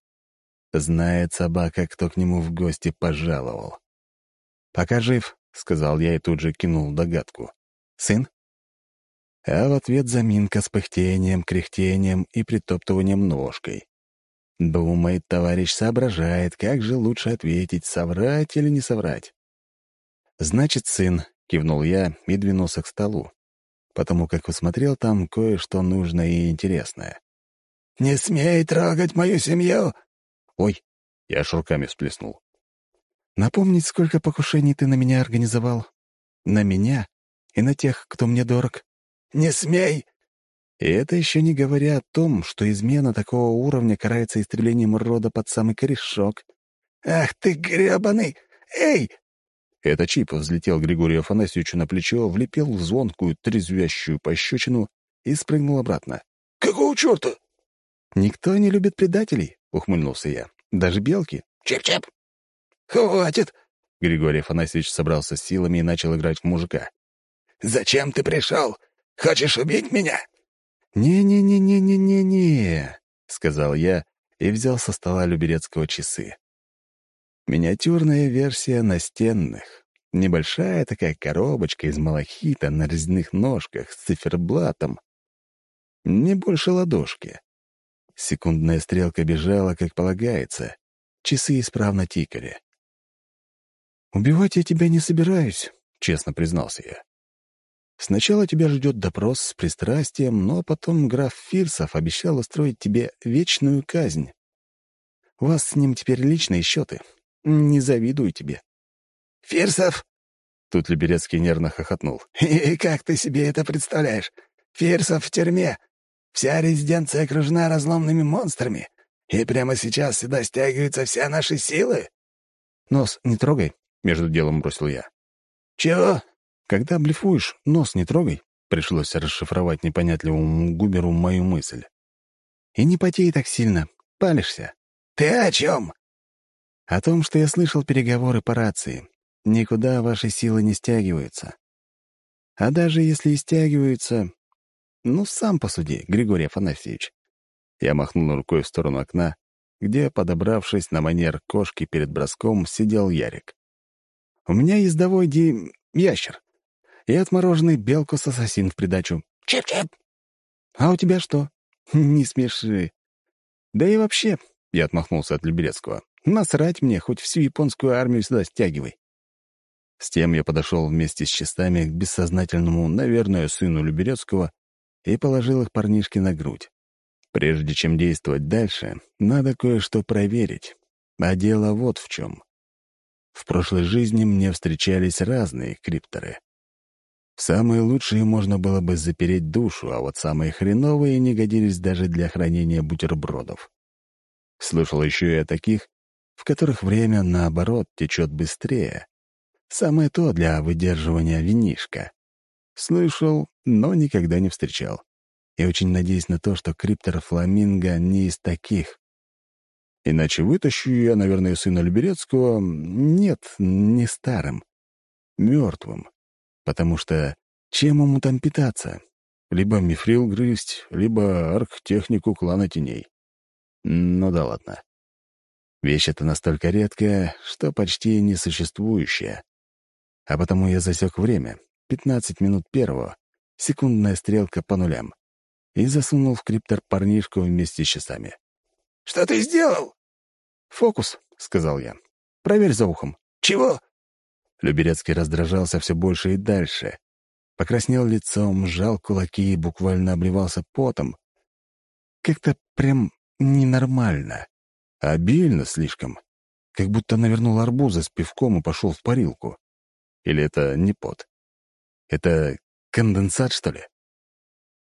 Знает собака, кто к нему в гости пожаловал. «Пока жив», — сказал я и тут же кинул догадку. «Сын?» А в ответ заминка с пыхтением, кряхтением и притоптыванием ножкой. Думает, товарищ соображает, как же лучше ответить, соврать или не соврать. «Значит, сын», — кивнул я и двинулся к столу, потому как усмотрел там кое-что нужное и интересное. «Не смей трогать мою семью!» «Ой!» — я аж руками всплеснул. «Напомнить, сколько покушений ты на меня организовал? На меня и на тех, кто мне дорог?» «Не смей!» И это еще не говоря о том, что измена такого уровня карается истреблением рода под самый корешок. «Ах ты гребаный! Эй!» Это Чип взлетел Григорию Афанасьевичу на плечо, влепил в звонкую, трезвящую пощечину и спрыгнул обратно. «Какого черта?» «Никто не любит предателей», — ухмыльнулся я. «Даже белки». «Чип-чип!» «Хватит!» Григорий Афанасьевич собрался с силами и начал играть в мужика. «Зачем ты пришел? Хочешь убить меня?» «Не-не-не-не-не-не-не», — сказал я и взял со стола Люберецкого часы. Миниатюрная версия настенных. Небольшая такая коробочка из малахита на резных ножках с циферблатом. Не больше ладошки. Секундная стрелка бежала, как полагается. Часы исправно тикали. «Убивать я тебя не собираюсь», — честно признался я. «Сначала тебя ждет допрос с пристрастием, но потом граф Фирсов обещал устроить тебе вечную казнь. У вас с ним теперь личные счеты, не завидую тебе». «Фирсов?» Тут Либерецкий нервно хохотнул. «И как ты себе это представляешь? Фирсов в тюрьме. Вся резиденция окружена разломными монстрами. И прямо сейчас сюда стягиваются все наши силы?» «Нос не трогай», — между делом бросил я. «Чего?» «Когда блефуешь, нос не трогай», — пришлось расшифровать непонятливому губеру мою мысль. «И не потей так сильно, палишься». «Ты о чем?» О том, что я слышал переговоры по рации. Никуда ваши силы не стягиваются. А даже если и стягиваются... Ну, сам посуди, Григорий Афанасьевич. Я махнул рукой в сторону окна, где, подобравшись на манер кошки перед броском, сидел Ярик. У меня ездовой ди... ящер. И отмороженный белкус-ассасин в придачу. Чип-чип. А у тебя что? Не смеши. Да и вообще, я отмахнулся от Люберецкого. Насрать мне, хоть всю японскую армию сюда стягивай. С тем я подошел вместе с часами к бессознательному, наверное, сыну Люберецкого и положил их парнишке на грудь. Прежде чем действовать дальше, надо кое-что проверить. А дело вот в чем. В прошлой жизни мне встречались разные крипторы. Самые лучшие можно было бы запереть душу, а вот самые хреновые не годились даже для хранения бутербродов. Слышал еще и о таких, в которых время, наоборот, течет быстрее. Самое то для выдерживания винишка. Слышал, но никогда не встречал. И очень надеюсь на то, что криптор Фламинго не из таких. Иначе вытащу я, наверное, сына Люберецкого... Нет, не старым. Мертвым. Потому что чем ему там питаться? Либо мифрил грызть, либо архтехнику клана теней. Ну да ладно. Вещь эта настолько редкая, что почти несуществующая. А потому я засек время — 15 минут первого, секундная стрелка по нулям, и засунул в криптор парнишку вместе с часами. «Что ты сделал?» «Фокус», — сказал я. «Проверь за ухом». «Чего?» Люберецкий раздражался все больше и дальше. Покраснел лицом, сжал кулаки и буквально обливался потом. Как-то прям ненормально. Обильно слишком. Как будто навернул арбуза с пивком и пошел в парилку. Или это не пот? Это конденсат, что ли?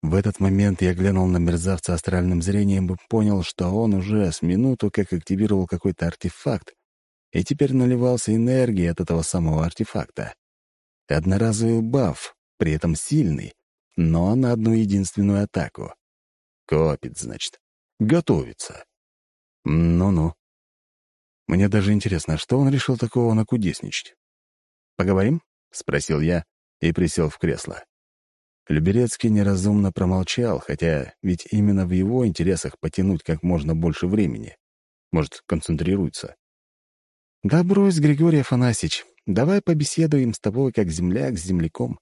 В этот момент я глянул на мерзавца астральным зрением и понял, что он уже с минуту как активировал какой-то артефакт и теперь наливался энергией от этого самого артефакта. Одноразовый баф, при этом сильный, но на одну единственную атаку. Копит, значит. Готовится. Ну-ну. Мне даже интересно, что он решил такого накудесничать. «Поговорим?» — спросил я и присел в кресло. Люберецкий неразумно промолчал, хотя ведь именно в его интересах потянуть как можно больше времени. Может, концентрируется. «Да брось, Григорий Афанасьевич, давай побеседуем с тобой как земляк с земляком.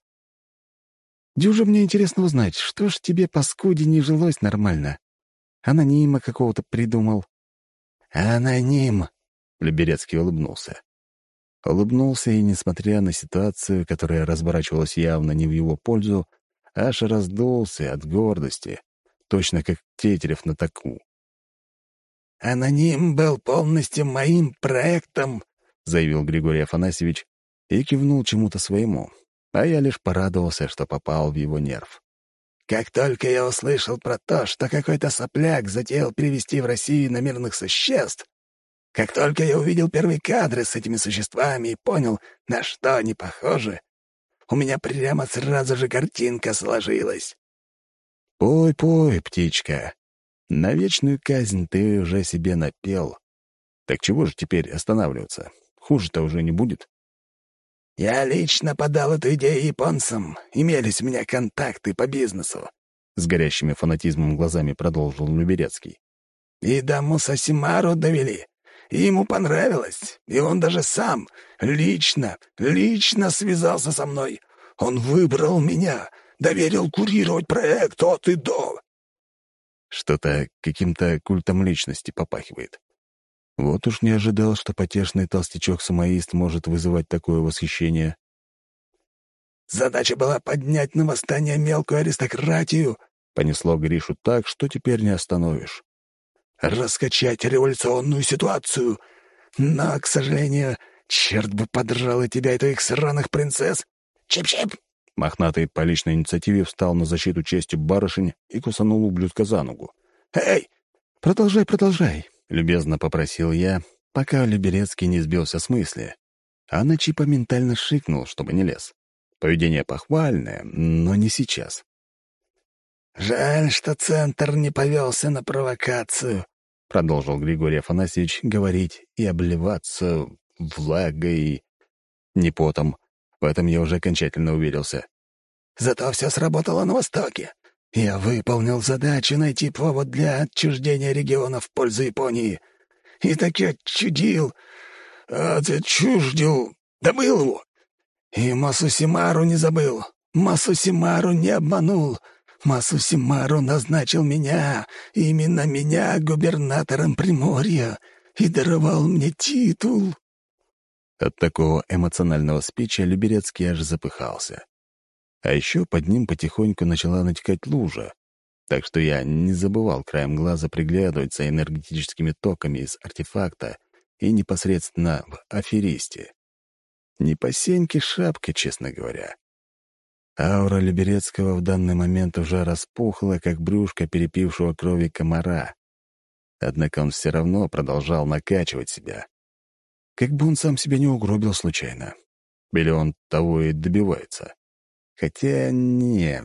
Дюжа мне интересно узнать, что ж тебе, паскуде, не жилось нормально? Анонима какого-то придумал». «Аноним», — Люберецкий улыбнулся. Улыбнулся и, несмотря на ситуацию, которая разворачивалась явно не в его пользу, аж раздулся от гордости, точно как Тетерев на таку. «Аноним был полностью моим проектом», — заявил Григорий Афанасьевич и кивнул чему-то своему, а я лишь порадовался, что попал в его нерв. «Как только я услышал про то, что какой-то сопляк затеял перевести в Россию намеренных существ, как только я увидел первые кадры с этими существами и понял, на что они похожи, у меня прямо сразу же картинка сложилась». «Пой-пой, птичка, на вечную казнь ты уже себе напел. Так чего же теперь останавливаться? Хуже-то уже не будет. Я лично подал эту идею японцам. Имелись у меня контакты по бизнесу. С горящими фанатизмом глазами продолжил Люберецкий. И до Мусасимару довели. И ему понравилось. И он даже сам, лично, лично связался со мной. Он выбрал меня, доверил курировать проект от и до. Что-то каким-то культом личности попахивает. Вот уж не ожидал, что потешный толстячок-самоист может вызывать такое восхищение. «Задача была поднять на восстание мелкую аристократию», — понесло Гришу так, что теперь не остановишь. «Раскачать революционную ситуацию. Но, к сожалению, черт бы подрал и тебя, и твоих сраных принцесс. Чип-чип!» Мохнатый по личной инициативе встал на защиту чести барышень и кусанул ублюдка за ногу. «Эй!» «Продолжай, продолжай», — любезно попросил я, пока Люберецкий не сбился с мысли. А на Чипа ментально шикнул, чтобы не лез. Поведение похвальное, но не сейчас. «Жаль, что Центр не повелся на провокацию», — продолжил Григорий Афанасьевич говорить и обливаться влагой, не потом, в этом я уже окончательно уверился. «Зато все сработало на Востоке. Я выполнил задачу найти повод для отчуждения региона в пользу Японии. И таки отчудил, отчуждил, добыл его. И Масусимару не забыл. Масусимару не обманул. Масусимару назначил меня, именно меня, губернатором Приморья, и даровал мне титул. От такого эмоционального спича Люберецкий аж запыхался. А еще под ним потихоньку начала натекать лужа, так что я не забывал краем глаза приглядывать за энергетическими токами из артефакта и непосредственно в аферисте. Не по сеньке шапки, честно говоря. Аура Люберецкого в данный момент уже распухла, как брюшко перепившего крови комара. Однако он все равно продолжал накачивать себя. Как бы он сам себя не угробил случайно. Или он того и добивается. Хотя не,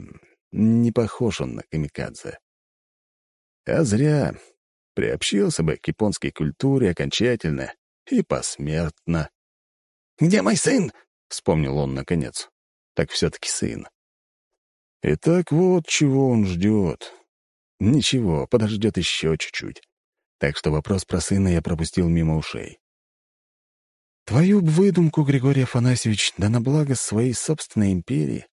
не похож он на камикадзе. А зря. Приобщился бы к японской культуре окончательно и посмертно. «Где мой сын?» — вспомнил он наконец. Так все-таки сын. Итак, вот чего он ждет. Ничего, подождет еще чуть-чуть. Так что вопрос про сына я пропустил мимо ушей. Твою выдумку, Григорий Афанасьевич, да на благо своей собственной империи.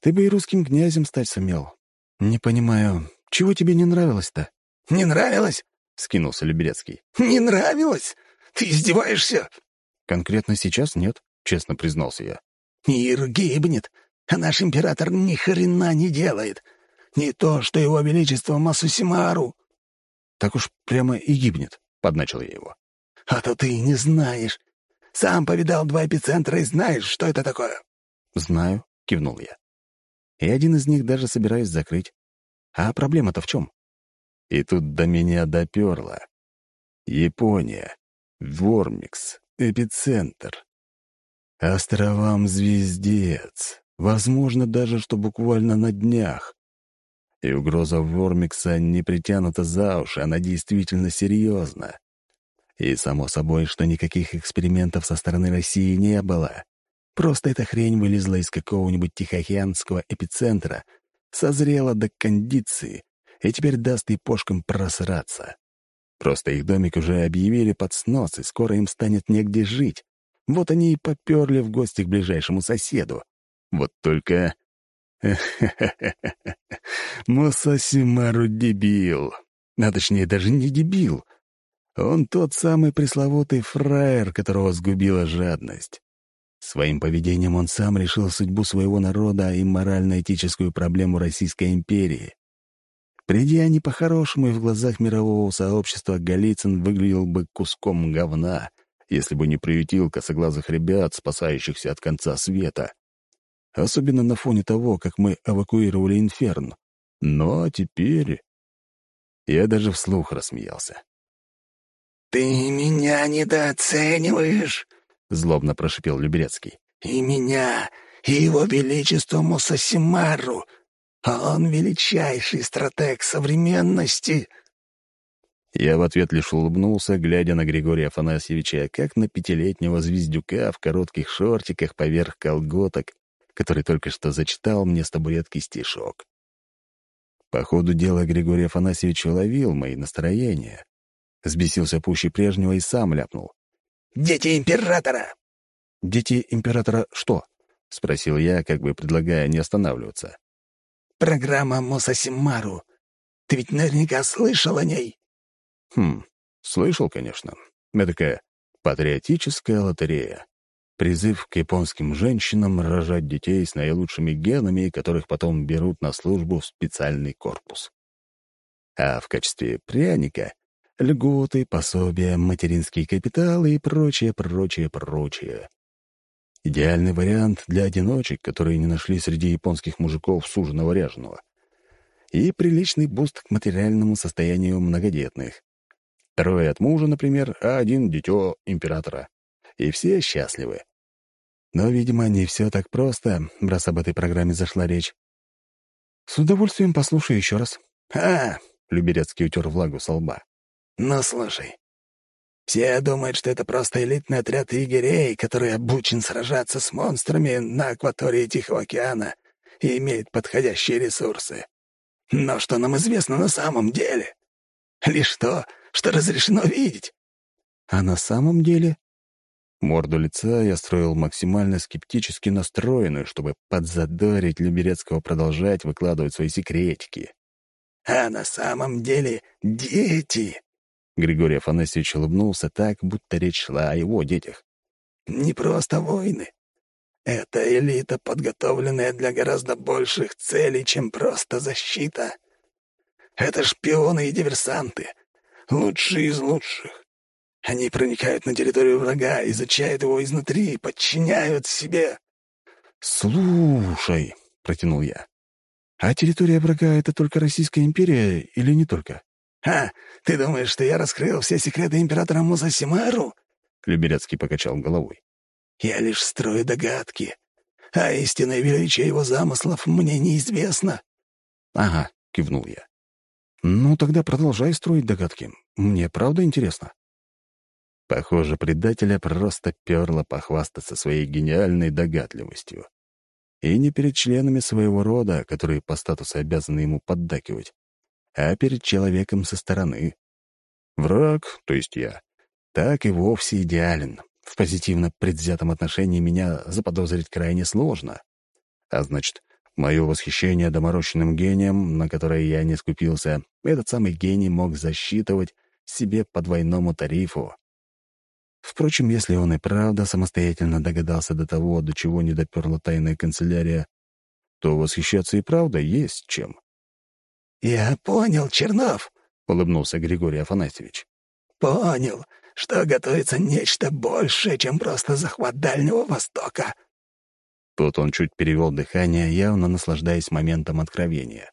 Ты бы и русским князем стать сумел. Не понимаю, чего тебе не нравилось-то? «Не нравилось?» — скинулся Люберецкий. «Не нравилось? Ты издеваешься?» «Конкретно сейчас нет», — честно признался я. «Мир гибнет, а наш император ни хрена не делает. Не то, что его величество Масусимару». «Так уж прямо и гибнет», — подначил я его. «А то ты не знаешь. Сам повидал два эпицентра и знаешь, что это такое?» «Знаю», — кивнул я. «И один из них даже собираюсь закрыть. А проблема-то в чем?» И тут до меня доперло. Япония, Вормикс, эпицентр. Островам звездец. Возможно, даже, что буквально на днях. И угроза Вормикса не притянута за уши, она действительно серьезна. И, само собой, что никаких экспериментов со стороны России не было. Просто эта хрень вылезла из какого-нибудь тихоокеанского эпицентра, созрела до кондиции и теперь даст япошкам просраться. Просто их домик уже объявили под снос, и скоро им станет негде жить. Вот они и поперли в гости к ближайшему соседу. Вот только... Мусасимару дебил. А точнее, даже не дебил. Он тот самый пресловутый фраер, которого сгубила жадность. Своим поведением он сам решил судьбу своего народа и морально-этическую проблему Российской империи. Приди они по-хорошему, и в глазах мирового сообщества Голицын выглядел бы куском говна, если бы не приютил косоглазых ребят, спасающихся от конца света. Особенно на фоне того, как мы эвакуировали Инферн. Но теперь... Я даже вслух рассмеялся. «Ты меня недооцениваешь!» — злобно прошипел Люберецкий. «И меня, и его величество Мусасимару! Он величайший стратег современности!» Я в ответ лишь улыбнулся, глядя на Григория Афанасьевича, как на пятилетнего звездюка в коротких шортиках поверх колготок, который только что зачитал мне с табуретки стишок. По ходу дела Григорий Афанасьевич уловил мои настроения, сбесился пуще прежнего и сам ляпнул. Дети императора!» «Дети императора что?» — спросил я, как бы предлагая не останавливаться. «Программа Мосасимару. Ты ведь наверняка слышал о ней?» «Хм, слышал, конечно. Это такая патриотическая лотерея. Призыв к японским женщинам рожать детей с наилучшими генами, которых потом берут на службу в специальный корпус. А в качестве пряника льготы, пособия, материнские капиталы и прочее, прочее, прочее. Идеальный вариант для одиночек, которые не нашли среди японских мужиков суженого ряженого. И приличный буст к материальному состоянию многодетных. Трое от мужа, например, а один — дитё императора. И все счастливы. Но, видимо, не все так просто, раз об этой программе зашла речь. С удовольствием послушаю еще раз. «А!» — Люберецкий утер влагу со лба. «Ну, слушай, все думают, что это просто элитный отряд егерей, который обучен сражаться с монстрами на акватории Тихого океана и имеет подходящие ресурсы. Но что нам известно на самом деле? Лишь то, что разрешено видеть. А на самом деле? Морду лица я строил максимально скептически настроенную, чтобы подзадорить Люберецкого продолжать выкладывать свои секретики. А на самом деле дети Григорий Афанасьевич улыбнулся так, будто речь шла о его детях. «Не просто войны. Это элита, подготовленная для гораздо больших целей, чем просто защита. Это шпионы и диверсанты, лучшие из лучших. Они проникают на территорию врага, изучают его изнутри, подчиняют себе». «Слушай», — протянул я, — «а территория врага — это только Российская империя или не только?» «А, ты думаешь, что я раскрыл все секреты императора Мусасимару?» Люберецкий покачал головой. «Я лишь строю догадки, а истинное величие его замыслов мне неизвестно». «Ага», — кивнул я. «Ну, тогда продолжай строить догадки. Мне правда интересно». Похоже, предателя просто перло похвастаться своей гениальной догадливостью. И не перед членами своего рода, которые по статусу обязаны ему поддакивать, а перед человеком со стороны. Враг, то есть я, так и вовсе идеален. В позитивно предвзятом отношении меня заподозрить крайне сложно. А значит, мое восхищение доморощенным гением, на которое я не скупился, этот самый гений мог засчитывать себе по двойному тарифу. Впрочем, если он и правда самостоятельно догадался до того, до чего не доперла тайная канцелярия, то восхищаться и правда есть чем. «Я понял, Чернов», — улыбнулся Григорий Афанасьевич. «Понял, что готовится нечто большее, чем просто захват Дальнего Востока». Тут он чуть перевел дыхание, явно наслаждаясь моментом откровения.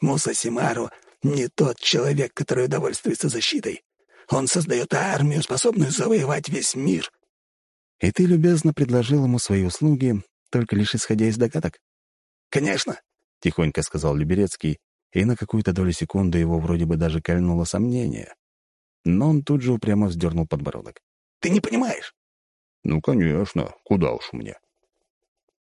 «Муса Симару не тот человек, который удовольствуется защитой. Он создает армию, способную завоевать весь мир». «И ты любезно предложил ему свои услуги, только лишь исходя из догадок?» «Конечно», — тихонько сказал Люберецкий, и на какую-то долю секунды его вроде бы даже кольнуло сомнение. Но он тут же упрямо вздернул подбородок. «Ты не понимаешь?» «Ну, конечно, куда уж мне».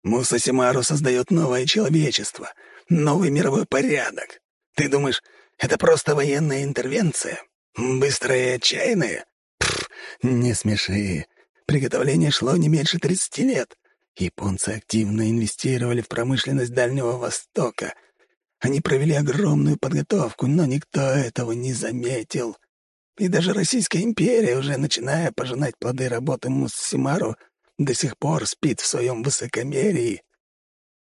«Мусасимару создает новое человечество, новый мировой порядок. Ты думаешь, это просто военная интервенция? Быстрая и отчаянная? Пф, не смеши. Приготовление шло не меньше тридцати лет. Японцы активно инвестировали в промышленность Дальнего Востока, они провели огромную подготовку, но никто этого не заметил. И даже Российская империя, уже начиная пожинать плоды работы Муссимару, до сих пор спит в своем высокомерии».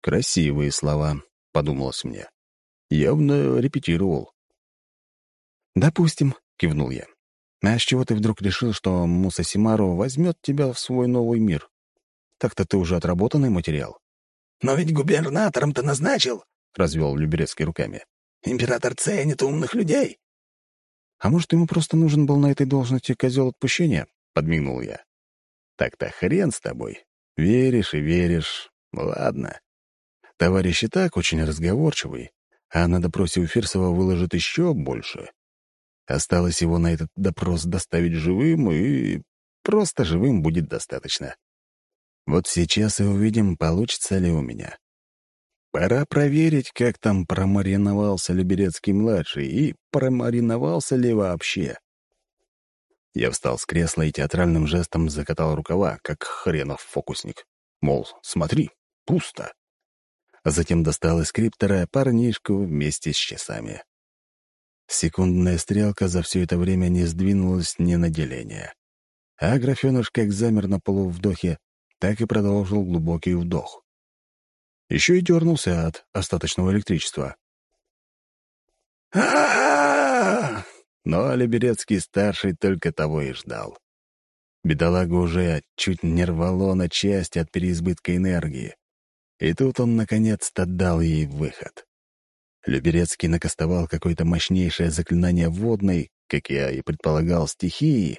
«Красивые слова», — подумалось мне. Явно репетировал. «Допустим», — кивнул я. «А с чего ты вдруг решил, что Мусасимару возьмет тебя в свой новый мир? Так-то ты уже отработанный материал». «Но ведь губернатором-то назначил», — развел Люберецкий руками. «Император ценит умных людей». «А может, ему просто нужен был на этой должности козел отпущения?» — подмигнул я. «Так-то хрен с тобой. Веришь и веришь. Ладно. Товарищ и так очень разговорчивый, а на допросе у Фирсова выложит еще больше. Осталось его на этот допрос доставить живым, и просто живым будет достаточно. Вот сейчас и увидим, получится ли у меня. Пора проверить, как там промариновался Люберецкий-младший и промариновался ли вообще. Я встал с кресла и театральным жестом закатал рукава, как хренов фокусник. Мол, смотри, пусто. Затем достал из криптора парнишку вместе с часами. Секундная стрелка за все это время не сдвинулась ни на деление. А графеныш как замер на полу вдохе, так и продолжил глубокий вдох еще и дернулся от остаточного электричества. Но Леберецкий-старший только того и ждал. Бедолага уже чуть не рвало на части от переизбытка энергии. И тут он наконец-то дал ей выход. Люберецкий накастовал какое-то мощнейшее заклинание водной, как я и предполагал, стихии,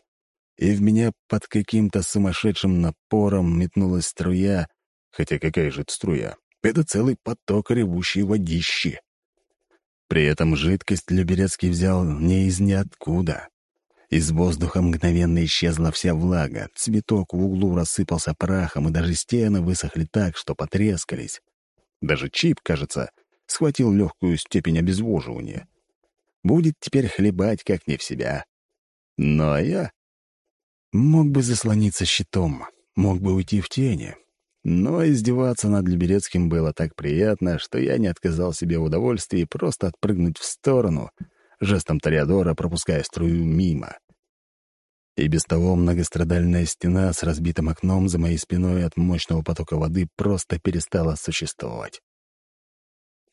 и в меня под каким-то сумасшедшим напором метнулась струя, хотя какая же это струя? Это целый поток ревущей водищи. При этом жидкость Люберецкий взял не из ниоткуда. Из воздуха мгновенно исчезла вся влага, цветок в углу рассыпался прахом, и даже стены высохли так, что потрескались. Даже чип, кажется, схватил легкую степень обезвоживания. Будет теперь хлебать как не в себя. Но я мог бы заслониться щитом, мог бы уйти в тени, но издеваться над Люберецким было так приятно, что я не отказал себе в удовольствии просто отпрыгнуть в сторону, жестом Тореадора пропуская струю мимо. И без того многострадальная стена с разбитым окном за моей спиной от мощного потока воды просто перестала существовать.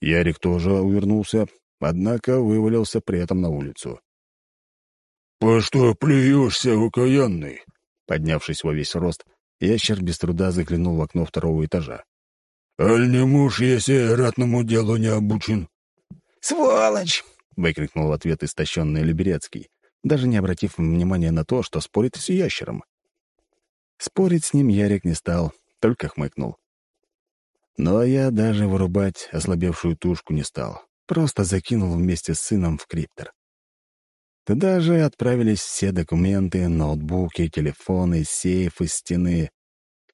Ярик тоже увернулся, однако вывалился при этом на улицу. «По что плюешься, укаянный?» Поднявшись во весь рост, Ящер без труда заглянул в окно второго этажа. «Аль не муж, если ратному делу не обучен?» «Сволочь!» — выкрикнул в ответ истощенный Люберецкий, даже не обратив внимания на то, что спорит с ящером. Спорить с ним Ярик не стал, только хмыкнул. Но я даже вырубать ослабевшую тушку не стал, просто закинул вместе с сыном в криптор. Туда же отправились все документы, ноутбуки, телефоны, сейфы, стены.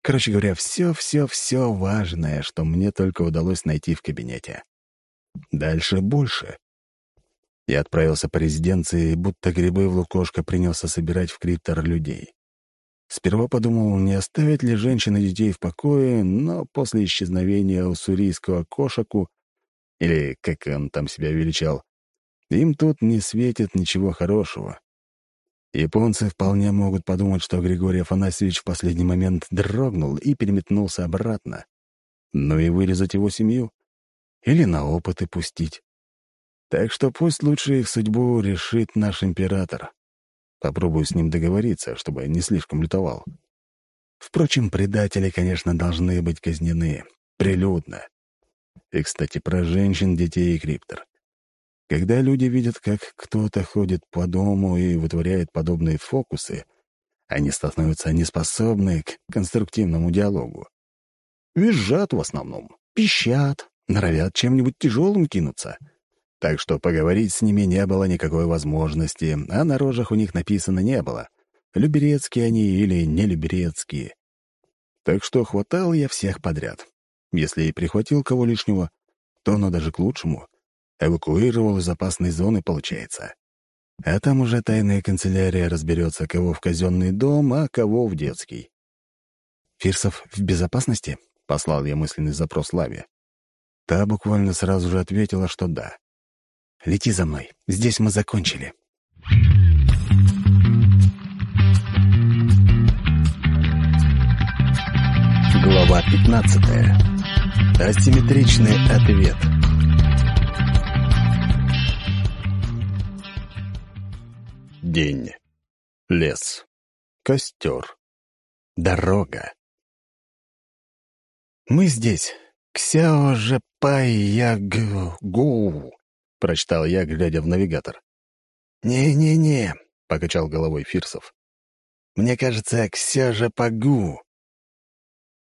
Короче говоря, все-все-все важное, что мне только удалось найти в кабинете. Дальше больше. Я отправился по резиденции, будто грибы в лукошко принялся собирать в криптор людей. Сперва подумал, не оставить ли женщины детей в покое, но после исчезновения уссурийского кошаку, или как он там себя величал, им тут не светит ничего хорошего. Японцы вполне могут подумать, что Григорий Афанасьевич в последний момент дрогнул и переметнулся обратно. Ну и вырезать его семью. Или на опыты пустить. Так что пусть лучше их судьбу решит наш император. Попробую с ним договориться, чтобы не слишком лютовал. Впрочем, предатели, конечно, должны быть казнены. Прилюдно. И, кстати, про женщин, детей и криптор. Когда люди видят, как кто-то ходит по дому и вытворяет подобные фокусы, они становятся неспособны к конструктивному диалогу. Визжат в основном, пищат, норовят чем-нибудь тяжелым кинуться. Так что поговорить с ними не было никакой возможности, а на рожах у них написано не было, люберецкие они или не люберецкие. Так что хватал я всех подряд. Если и прихватил кого лишнего, то оно даже к лучшему — Эвакуировал из опасной зоны, получается. А там уже тайная канцелярия разберется, кого в казенный дом, а кого в детский. «Фирсов в безопасности?» — послал я мысленный запрос Лаве. Та буквально сразу же ответила, что да. «Лети за мной. Здесь мы закончили». Глава 15. Асимметричный ответ. День. Лес. Костер. Дорога. «Мы здесь. Ксяо же пай я гу», — прочитал я, глядя в навигатор. «Не-не-не», — покачал головой Фирсов. «Мне кажется, Ксяо же пагу».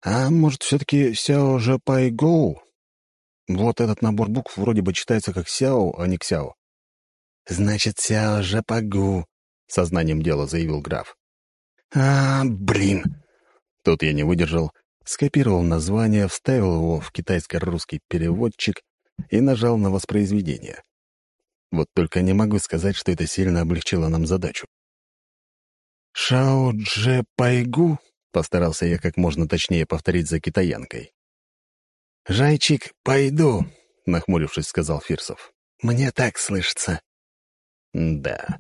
«А может, все-таки Сяо же пайгоу?» Вот этот набор букв вроде бы читается как Сяо, а не Ксяо. «Значит, Сяо же пагу», — сознанием дела заявил граф. «А, блин!» Тут я не выдержал скопировал название, вставил его в китайско-русский переводчик и нажал на воспроизведение. Вот только не могу сказать, что это сильно облегчило нам задачу. «Шао Дже Пайгу», — постарался я как можно точнее повторить за китаянкой. «Жайчик, пойду», — нахмурившись, сказал Фирсов. «Мне так слышится». «Да.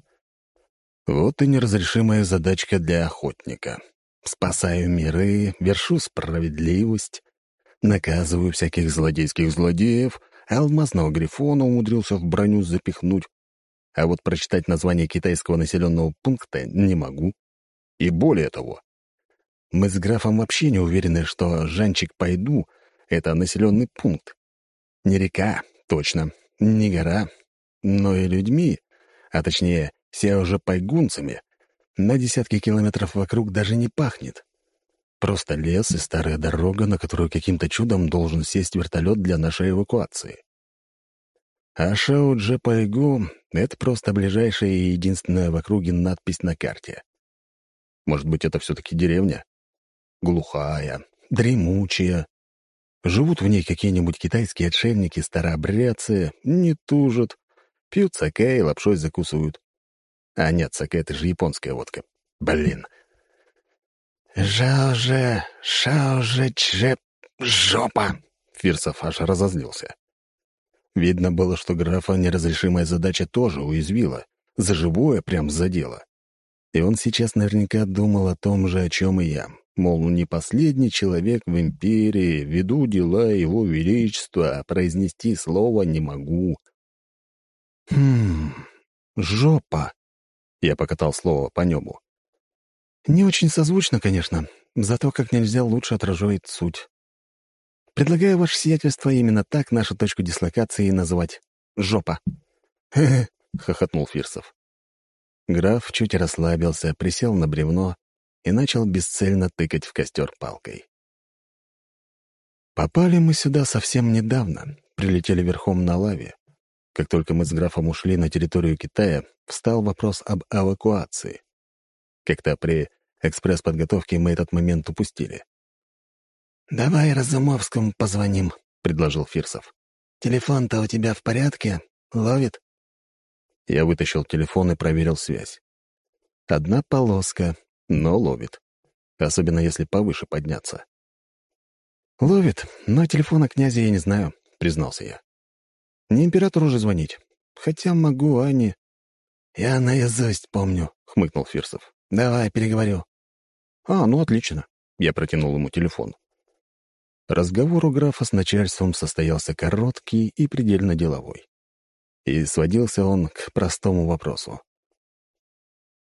Вот и неразрешимая задачка для охотника. Спасаю миры, вершу справедливость, наказываю всяких злодейских злодеев, алмазного грифона умудрился в броню запихнуть. А вот прочитать название китайского населенного пункта не могу. И более того, мы с графом вообще не уверены, что Жанчик-Пайду — это населенный пункт. Не река, точно, не гора, но и людьми, а точнее, все уже пайгунцами — на десятки километров вокруг даже не пахнет. Просто лес и старая дорога, на которую каким-то чудом должен сесть вертолет для нашей эвакуации. А Шао Джепайгу — это просто ближайшая и единственная в округе надпись на карте. Может быть, это все-таки деревня? Глухая, дремучая. Живут в ней какие-нибудь китайские отшельники-старообрядцы, не тужат, пьют саке и лапшой закусывают. А нет, саке — это же японская водка. Блин. «Жао же, шао же, че, жопа!» Фирсов аж разозлился. Видно было, что графа неразрешимая задача тоже уязвила, за живое прям задела. И он сейчас наверняка думал о том же, о чем и я. Мол, не последний человек в империи, веду дела его величества, а произнести слово не могу. Хм, жопа. Я покатал слово по небу. Не очень созвучно, конечно, зато как нельзя лучше отражает суть. Предлагаю ваше сиятельство именно так нашу точку дислокации называть «жопа». «Хе-хе», — хохотнул Фирсов. Граф чуть расслабился, присел на бревно и начал бесцельно тыкать в костер палкой. Попали мы сюда совсем недавно, прилетели верхом на лаве. Как только мы с графом ушли на территорию Китая, встал вопрос об эвакуации. Как-то при экспресс-подготовке мы этот момент упустили. «Давай Разумовскому позвоним», — предложил Фирсов. «Телефон-то у тебя в порядке? Ловит?» Я вытащил телефон и проверил связь. Одна полоска, но ловит. Особенно если повыше подняться. «Ловит, но телефона князя я не знаю», — признался я. Не императору же звонить. Хотя могу, а не...» «Я наизусть помню», — хмыкнул Фирсов. «Давай, переговорю». «А, ну отлично». Я протянул ему телефон. Разговор у графа с начальством состоялся короткий и предельно деловой. И сводился он к простому вопросу.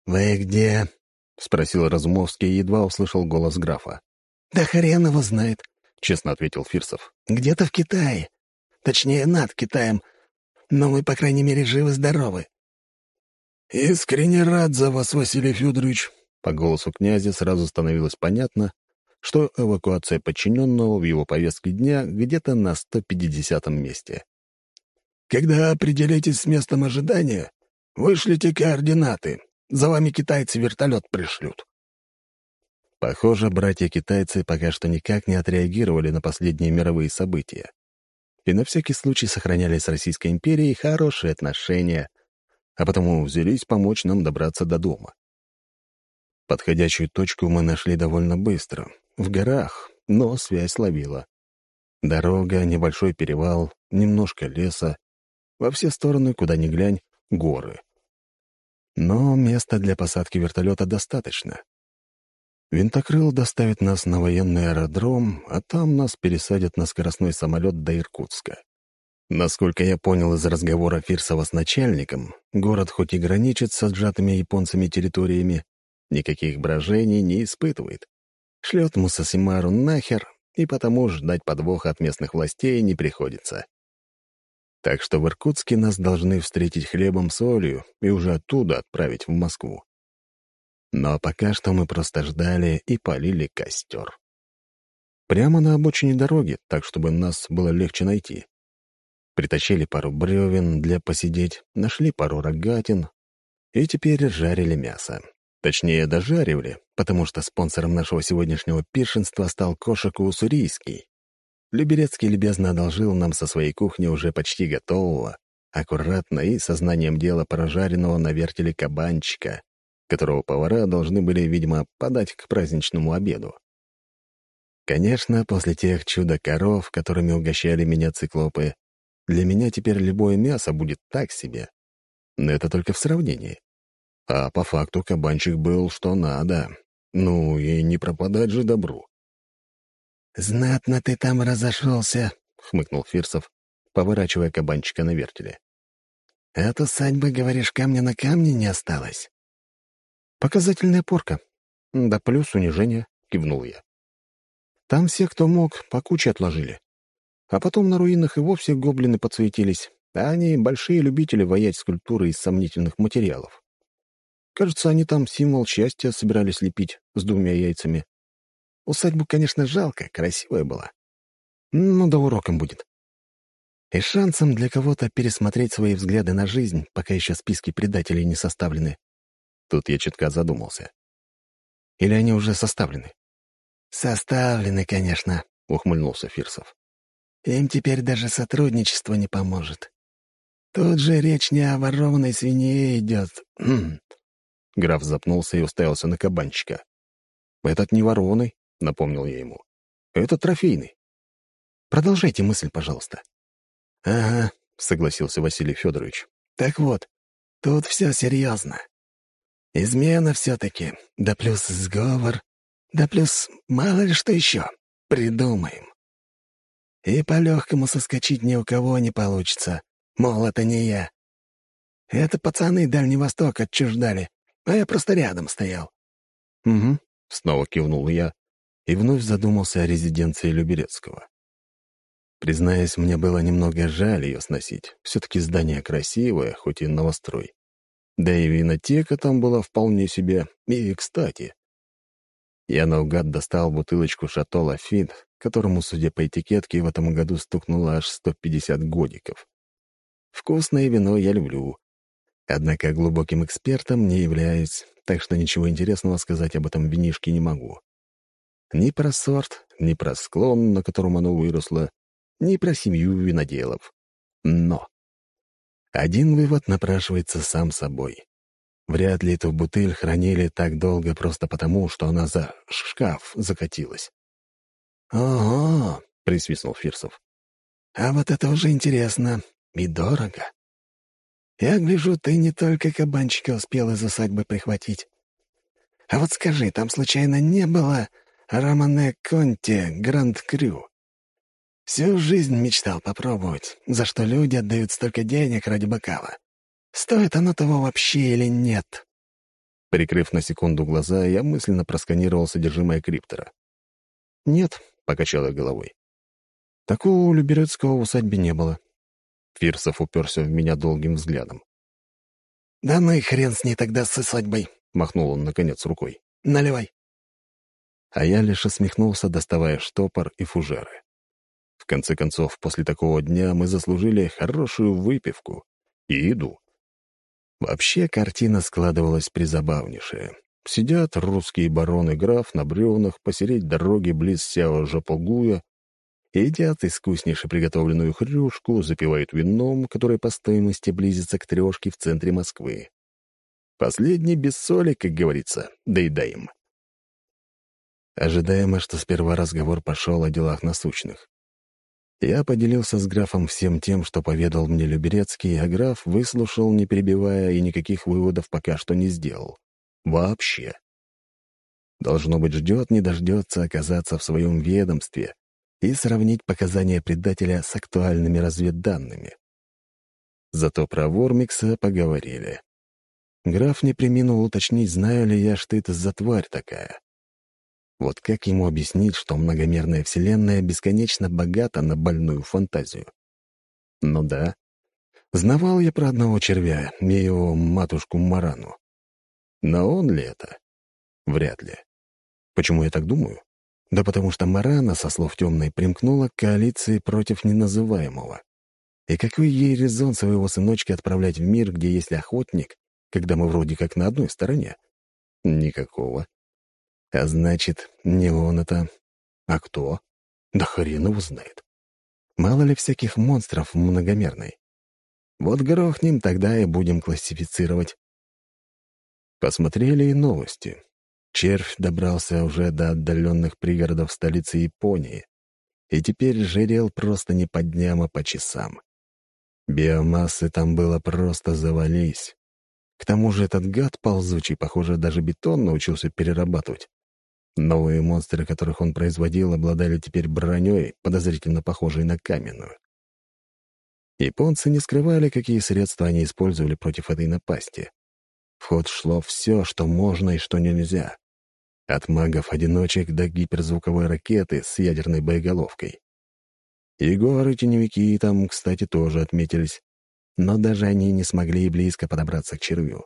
«Вы где?» — спросил Разумовский и едва услышал голос графа. «Да хрен его знает», — честно ответил Фирсов. «Где-то в Китае. Точнее, над Китаем. Но мы, по крайней мере, живы-здоровы». «Искренне рад за вас, Василий Федорович». По голосу князя сразу становилось понятно, что эвакуация подчиненного в его повестке дня где-то на 150-м месте. «Когда определитесь с местом ожидания, вышлите координаты. За вами китайцы вертолет пришлют». Похоже, братья-китайцы пока что никак не отреагировали на последние мировые события и на всякий случай сохраняли с Российской империей хорошие отношения, а потому взялись помочь нам добраться до дома. Подходящую точку мы нашли довольно быстро, в горах, но связь ловила. Дорога, небольшой перевал, немножко леса, во все стороны, куда ни глянь, горы. Но места для посадки вертолета достаточно. Винтокрыл доставит нас на военный аэродром, а там нас пересадят на скоростной самолет до Иркутска. Насколько я понял из разговора Фирсова с начальником, город хоть и граничит с сжатыми японцами территориями, никаких брожений не испытывает. Шлет Мусасимару нахер, и потому ждать подвоха от местных властей не приходится. Так что в Иркутске нас должны встретить хлебом солью и уже оттуда отправить в Москву. Но пока что мы просто ждали и полили костер. Прямо на обочине дороги, так чтобы нас было легче найти. Притащили пару бревен для посидеть, нашли пару рогатин и теперь жарили мясо. Точнее, дожаривали, потому что спонсором нашего сегодняшнего пиршенства стал кошек Уссурийский. Люберецкий любезно одолжил нам со своей кухни уже почти готового, аккуратно и сознанием дела прожаренного на вертеле кабанчика, которого повара должны были, видимо, подать к праздничному обеду. Конечно, после тех чудо-коров, которыми угощали меня циклопы, для меня теперь любое мясо будет так себе. Но это только в сравнении. А по факту кабанчик был что надо. Ну и не пропадать же добру. «Знатно ты там разошелся», — хмыкнул Фирсов, поворачивая кабанчика на вертеле. «От усадьбы, говоришь, камня на камне не осталось?» «Показательная порка. Да плюс унижение», — кивнул я. «Там все, кто мог, по куче отложили. А потом на руинах и вовсе гоблины подсуетились, а они большие любители воять скульптуры из сомнительных материалов. Кажется, они там символ счастья собирались лепить с двумя яйцами. Усадьбу, конечно, жалко, красивая была. Ну да уроком будет. И шансом для кого-то пересмотреть свои взгляды на жизнь, пока еще списки предателей не составлены. Тут я чутка задумался. Или они уже составлены? «Составлены, конечно», — ухмыльнулся Фирсов. «Им теперь даже сотрудничество не поможет. Тут же речь не о ворованной свинье идет». Хм. Граф запнулся и уставился на кабанчика. «Этот не ворованный», — напомнил я ему. «Это трофейный. Продолжайте мысль, пожалуйста». «Ага», — согласился Василий Федорович. «Так вот, тут все серьезно. Измена все-таки, да плюс сговор, да плюс мало ли что еще. Придумаем. И по-легкому соскочить ни у кого не получится. Мол, это не я. Это пацаны Дальний Восток отчуждали, а я просто рядом стоял. «Угу», — снова кивнул я и вновь задумался о резиденции Люберецкого. Признаюсь, мне было немного жаль ее сносить. Все-таки здание красивое, хоть и новострой. Да и винотека там была вполне себе. И, кстати, я наугад достал бутылочку «Шато Лафит», которому, судя по этикетке, в этом году стукнуло аж 150 годиков. Вкусное вино я люблю. Однако глубоким экспертом не являюсь, так что ничего интересного сказать об этом винишке не могу. Ни про сорт, ни про склон, на котором оно выросло, ни про семью виноделов. Но один вывод напрашивается сам собой. Вряд ли эту бутыль хранили так долго просто потому, что она за шкаф закатилась. «Ого!» — присвистнул Фирсов. «А вот это уже интересно и дорого. Я гляжу, ты не только кабанчика успел из усадьбы прихватить. А вот скажи, там случайно не было Романе Конте Гранд Крю?» Всю жизнь мечтал попробовать, за что люди отдают столько денег ради бокала. Стоит оно того вообще или нет? Прикрыв на секунду глаза, я мысленно просканировал содержимое криптора. «Нет», — покачал я головой. «Такого у Люберецкого в усадьбе не было». Фирсов уперся в меня долгим взглядом. «Да ну и хрен с ней тогда с усадьбой», — махнул он, наконец, рукой. «Наливай». А я лишь усмехнулся, доставая штопор и фужеры. В конце концов, после такого дня мы заслужили хорошую выпивку и еду. Вообще картина складывалась призабавнейшая. Сидят русские бароны граф на бревнах посередь дороги близ Сяо Жапогуя, едят искуснейше приготовленную хрюшку, запивают вином, которое по стоимости близится к трешке в центре Москвы. Последний без соли, как говорится, доедаем. Ожидаемо, что сперва разговор пошел о делах насущных. Я поделился с графом всем тем, что поведал мне Люберецкий, а граф выслушал, не перебивая, и никаких выводов пока что не сделал. Вообще. Должно быть, ждет, не дождется оказаться в своем ведомстве и сравнить показания предателя с актуальными разведданными. Зато про Вормикса поговорили. Граф не приминул уточнить, знаю ли я, что это за тварь такая. Вот как ему объяснить, что многомерная вселенная бесконечно богата на больную фантазию? Ну да. Знавал я про одного червя и его матушку Марану. Но он ли это? Вряд ли. Почему я так думаю? Да потому что Марана, со слов темной, примкнула к коалиции против неназываемого. И какой ей резон своего сыночка отправлять в мир, где есть охотник, когда мы вроде как на одной стороне? Никакого. А значит, не он это. А кто? Да хрен его знает. Мало ли всяких монстров многомерной. Вот грохнем, тогда и будем классифицировать. Посмотрели и новости. Червь добрался уже до отдаленных пригородов столицы Японии и теперь жирел просто не по дням, а по часам. Биомассы там было просто завались. К тому же этот гад ползучий, похоже, даже бетон научился перерабатывать. Новые монстры, которых он производил, обладали теперь броней, подозрительно похожей на каменную. Японцы не скрывали, какие средства они использовали против этой напасти. В ход шло все, что можно и что нельзя. От магов-одиночек до гиперзвуковой ракеты с ядерной боеголовкой. Егоры-теневики там, кстати, тоже отметились, но даже они не смогли и близко подобраться к червю.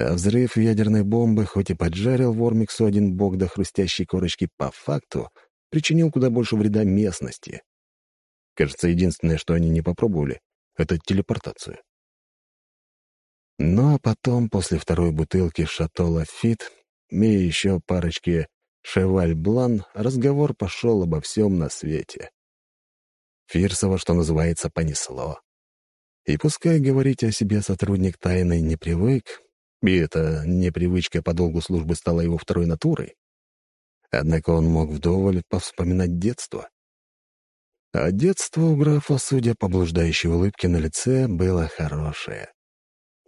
А взрыв ядерной бомбы хоть и поджарил Вормиксу один бок до хрустящей корочки, по факту причинил куда больше вреда местности. Кажется, единственное, что они не попробовали, — это телепортацию. Ну а потом, после второй бутылки «Шато Лафит» и еще парочки «Шеваль Блан», разговор пошел обо всем на свете. Фирсова, что называется, понесло. И пускай говорить о себе сотрудник тайны не привык, и эта непривычка по долгу службы стала его второй натурой. Однако он мог вдоволь повспоминать детство. А детство у графа, судя по блуждающей улыбке на лице, было хорошее.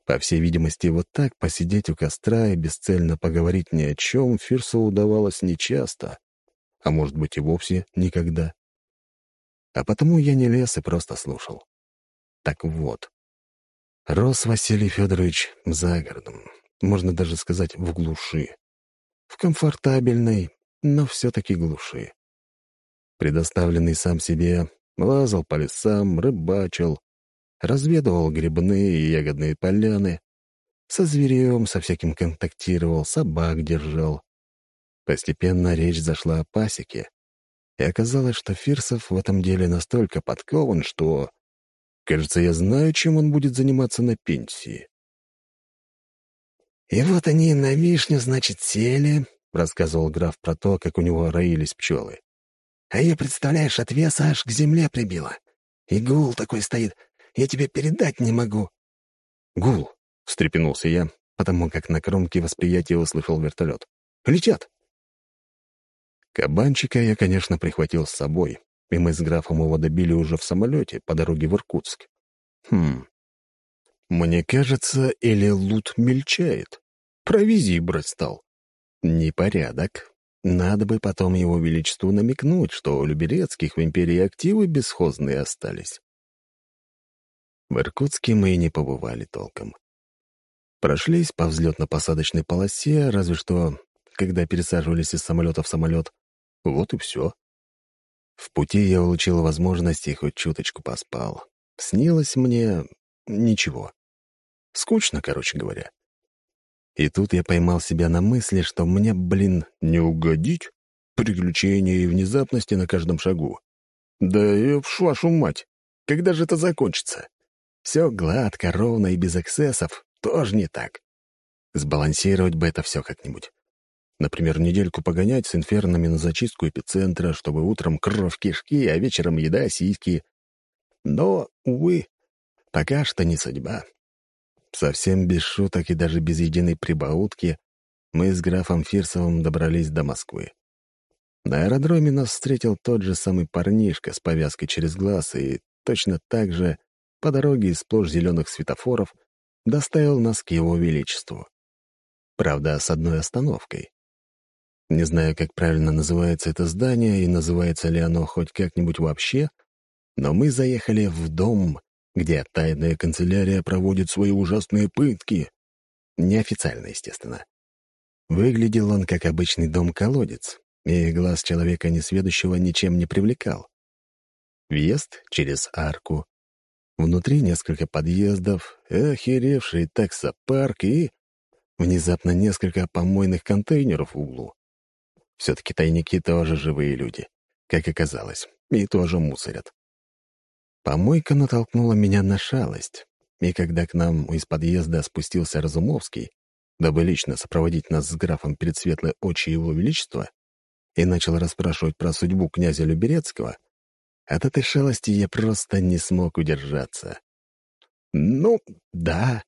По всей видимости, вот так посидеть у костра и бесцельно поговорить ни о чем Фирсу удавалось нечасто, а может быть и вовсе никогда. А потому я не лез и просто слушал. Так вот, Рос Василий Федорович за городом, можно даже сказать, в глуши. В комфортабельной, но все-таки глуши. Предоставленный сам себе, лазал по лесам, рыбачил, разведывал грибные и ягодные поляны, со зверем со всяким контактировал, собак держал. Постепенно речь зашла о пасеке, и оказалось, что Фирсов в этом деле настолько подкован, что Кажется, я знаю, чем он будет заниматься на пенсии. «И вот они на вишню, значит, сели», — рассказывал граф про то, как у него роились пчелы. «А ее, представляешь, от веса аж к земле прибило. И гул такой стоит, я тебе передать не могу». «Гул», — встрепенулся я, потому как на кромке восприятия услышал вертолет. «Летят!» Кабанчика я, конечно, прихватил с собой, и мы с графом его добили уже в самолете по дороге в Иркутск. Хм. Мне кажется, или лут мельчает. Провизии брать стал. Непорядок. Надо бы потом его величеству намекнуть, что у Люберецких в империи активы бесхозные остались. В Иркутске мы и не побывали толком. Прошлись по взлетно-посадочной полосе, разве что, когда пересаживались из самолета в самолет. Вот и все. В пути я улучил возможность и хоть чуточку поспал. Снилось мне ничего. Скучно, короче говоря. И тут я поймал себя на мысли, что мне, блин, не угодить? Приключения и внезапности на каждом шагу. Да и в вашу мать! Когда же это закончится? Все гладко, ровно и без эксцессов тоже не так. Сбалансировать бы это все как-нибудь. Например, недельку погонять с инфернами на зачистку эпицентра, чтобы утром кровь кишки, а вечером еда сиськи. Но, увы, пока что не судьба. Совсем без шуток и даже без единой прибаутки мы с графом Фирсовым добрались до Москвы. На аэродроме нас встретил тот же самый парнишка с повязкой через глаз и точно так же по дороге из сплошь зеленых светофоров доставил нас к его величеству. Правда, с одной остановкой. Не знаю, как правильно называется это здание и называется ли оно хоть как-нибудь вообще, но мы заехали в дом, где тайная канцелярия проводит свои ужасные пытки. Неофициально, естественно. Выглядел он как обычный дом-колодец, и глаз человека несведущего ничем не привлекал. Въезд через арку. Внутри несколько подъездов, охеревший таксопарк и... Внезапно несколько помойных контейнеров в углу. Все-таки тайники тоже живые люди, как оказалось, и тоже мусорят. Помойка натолкнула меня на шалость, и когда к нам из подъезда спустился Разумовский, дабы лично сопроводить нас с графом перед светлой очи его величества, и начал расспрашивать про судьбу князя Люберецкого, от этой шалости я просто не смог удержаться. Ну, да.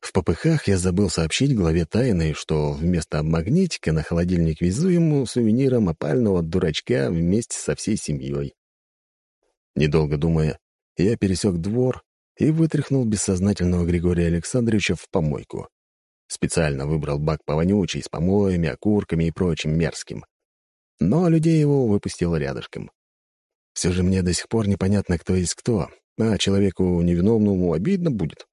В попыхах я забыл сообщить главе тайны, что вместо магнитика на холодильник везу ему сувениром опального дурачка вместе со всей семьей. Недолго думая, я пересек двор и вытряхнул бессознательного Григория Александровича в помойку. Специально выбрал бак повонючий с помоями, окурками и прочим мерзким. Но людей его выпустил рядышком. Все же мне до сих пор непонятно, кто есть кто, а человеку невиновному обидно будет.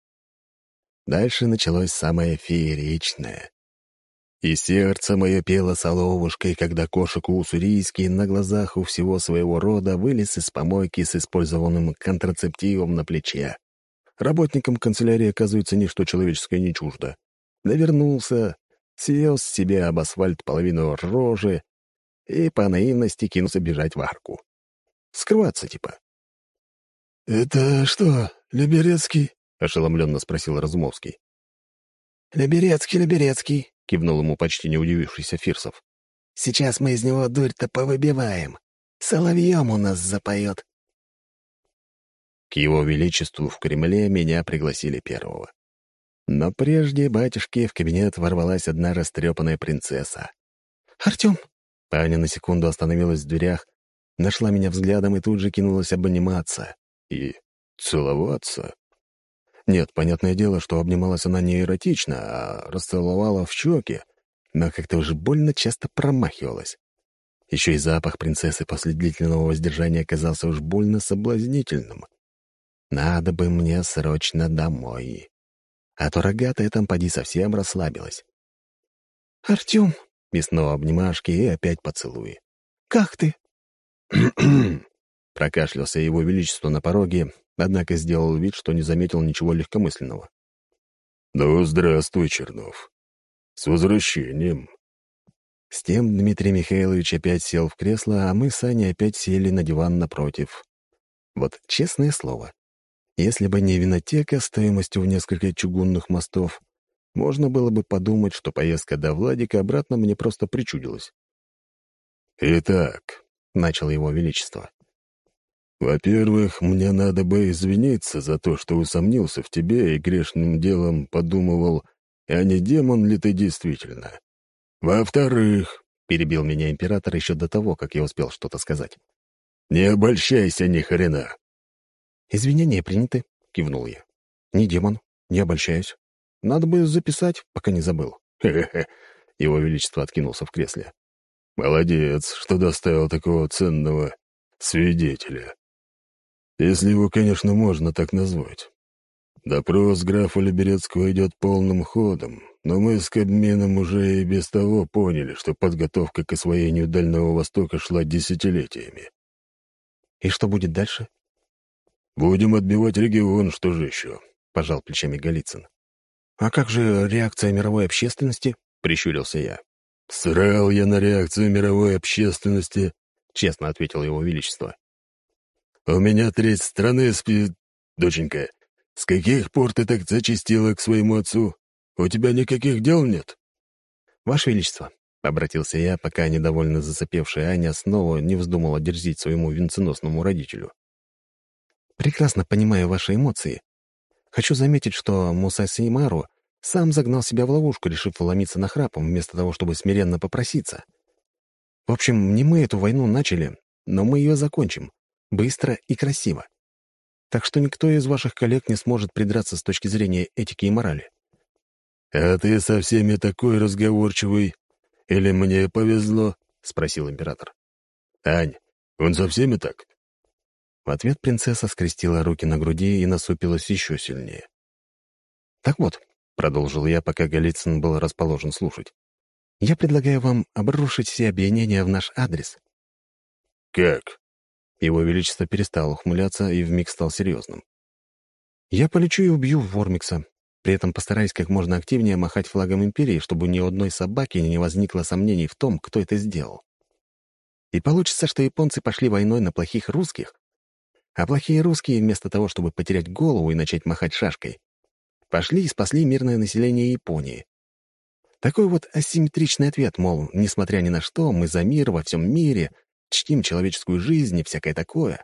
Дальше началось самое фееричное. И сердце мое пело соловушкой, когда кошек уссурийский на глазах у всего своего рода вылез из помойки с использованным контрацептивом на плече. Работникам канцелярии, оказывается, ничто человеческое не чуждо. Навернулся, съел с себя об асфальт половину рожи и по наивности кинулся бежать в арку. Скрываться, типа. «Это что, Либерецкий?» — ошеломленно спросил Разумовский. «Либерецкий, Либерецкий», — кивнул ему почти не удивившийся Фирсов. «Сейчас мы из него дурь-то повыбиваем. Соловьем у нас запоет». К его величеству в Кремле меня пригласили первого. Но прежде батюшке в кабинет ворвалась одна растрепанная принцесса. «Артем!» Аня на секунду остановилась в дверях, нашла меня взглядом и тут же кинулась обниматься. И целоваться. Нет, понятное дело, что обнималась она не эротично, а расцеловала в щеки, но как-то уже больно часто промахивалась. Еще и запах принцессы после длительного воздержания оказался уж больно соблазнительным. Надо бы мне срочно домой. А то рогатая там поди совсем расслабилась. «Артем!» — и снова обнимашки, и опять поцелуи. «Как ты?» Прокашлялся его величество на пороге, однако сделал вид, что не заметил ничего легкомысленного. «Ну, здравствуй, Чернов. С возвращением!» С тем Дмитрий Михайлович опять сел в кресло, а мы с Аней опять сели на диван напротив. Вот честное слово, если бы не винотека стоимостью в несколько чугунных мостов, можно было бы подумать, что поездка до Владика обратно мне просто причудилась. «Итак», — начал его величество, во-первых, мне надо бы извиниться за то, что усомнился в тебе и грешным делом подумывал, а не демон ли ты действительно. Во-вторых, — перебил меня император еще до того, как я успел что-то сказать, — не обольщайся ни хрена. «Извинения приняты», — кивнул я. «Не демон, не обольщаюсь. Надо бы записать, пока не забыл». «Хе-хе-хе», — его величество откинулся в кресле. «Молодец, что доставил такого ценного свидетеля если его, конечно, можно так назвать. Допрос графа Либерецкого идет полным ходом, но мы с Кабмином уже и без того поняли, что подготовка к освоению Дальнего Востока шла десятилетиями. И что будет дальше? Будем отбивать регион, что же еще? — пожал плечами Голицын. «А как же реакция мировой общественности?» — прищурился я. «Срал я на реакцию мировой общественности», — честно ответил его величество. «У меня треть страны спит... Доченька, с каких пор ты так зачастила к своему отцу? У тебя никаких дел нет?» «Ваше Величество», — обратился я, пока недовольно засыпевшая Аня снова не вздумала дерзить своему венценосному родителю. «Прекрасно понимаю ваши эмоции. Хочу заметить, что Муса Сеймару сам загнал себя в ловушку, решив вломиться на храпом, вместо того, чтобы смиренно попроситься. В общем, не мы эту войну начали, но мы ее закончим быстро и красиво. Так что никто из ваших коллег не сможет придраться с точки зрения этики и морали. «А ты со всеми такой разговорчивый. или мне повезло?» — спросил император. «Ань, он со всеми так?» В ответ принцесса скрестила руки на груди и насупилась еще сильнее. «Так вот», — продолжил я, пока Голицын был расположен слушать, «я предлагаю вам обрушить все обвинения в наш адрес». «Как?» Его Величество перестал ухмыляться и вмиг стал серьезным. «Я полечу и убью Вормикса, при этом постараюсь как можно активнее махать флагом Империи, чтобы ни у одной собаки не возникло сомнений в том, кто это сделал. И получится, что японцы пошли войной на плохих русских, а плохие русские, вместо того, чтобы потерять голову и начать махать шашкой, пошли и спасли мирное население Японии. Такой вот асимметричный ответ, мол, несмотря ни на что, мы за мир во всем мире, чтим человеческую жизнь и всякое такое.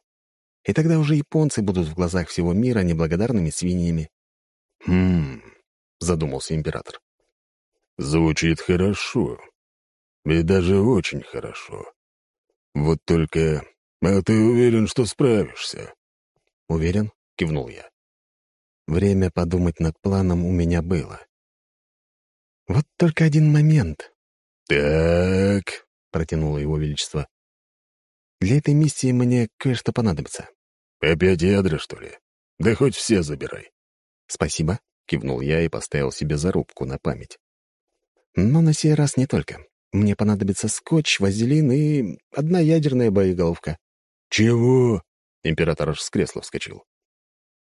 И тогда уже японцы будут в глазах всего мира неблагодарными свиньями. «Хм...» — задумался император. «Звучит хорошо. И даже очень хорошо. Вот только... А ты уверен, что справишься?» «Уверен?» — кивнул я. Время подумать над планом у меня было. «Вот только один момент». «Так...» — протянуло его величество. «Для этой миссии мне кое-что понадобится». «Опять ядра, что ли? Да хоть все забирай». «Спасибо», — кивнул я и поставил себе зарубку на память. «Но на сей раз не только. Мне понадобится скотч, вазелин и одна ядерная боеголовка». «Чего?» — император аж с кресла вскочил.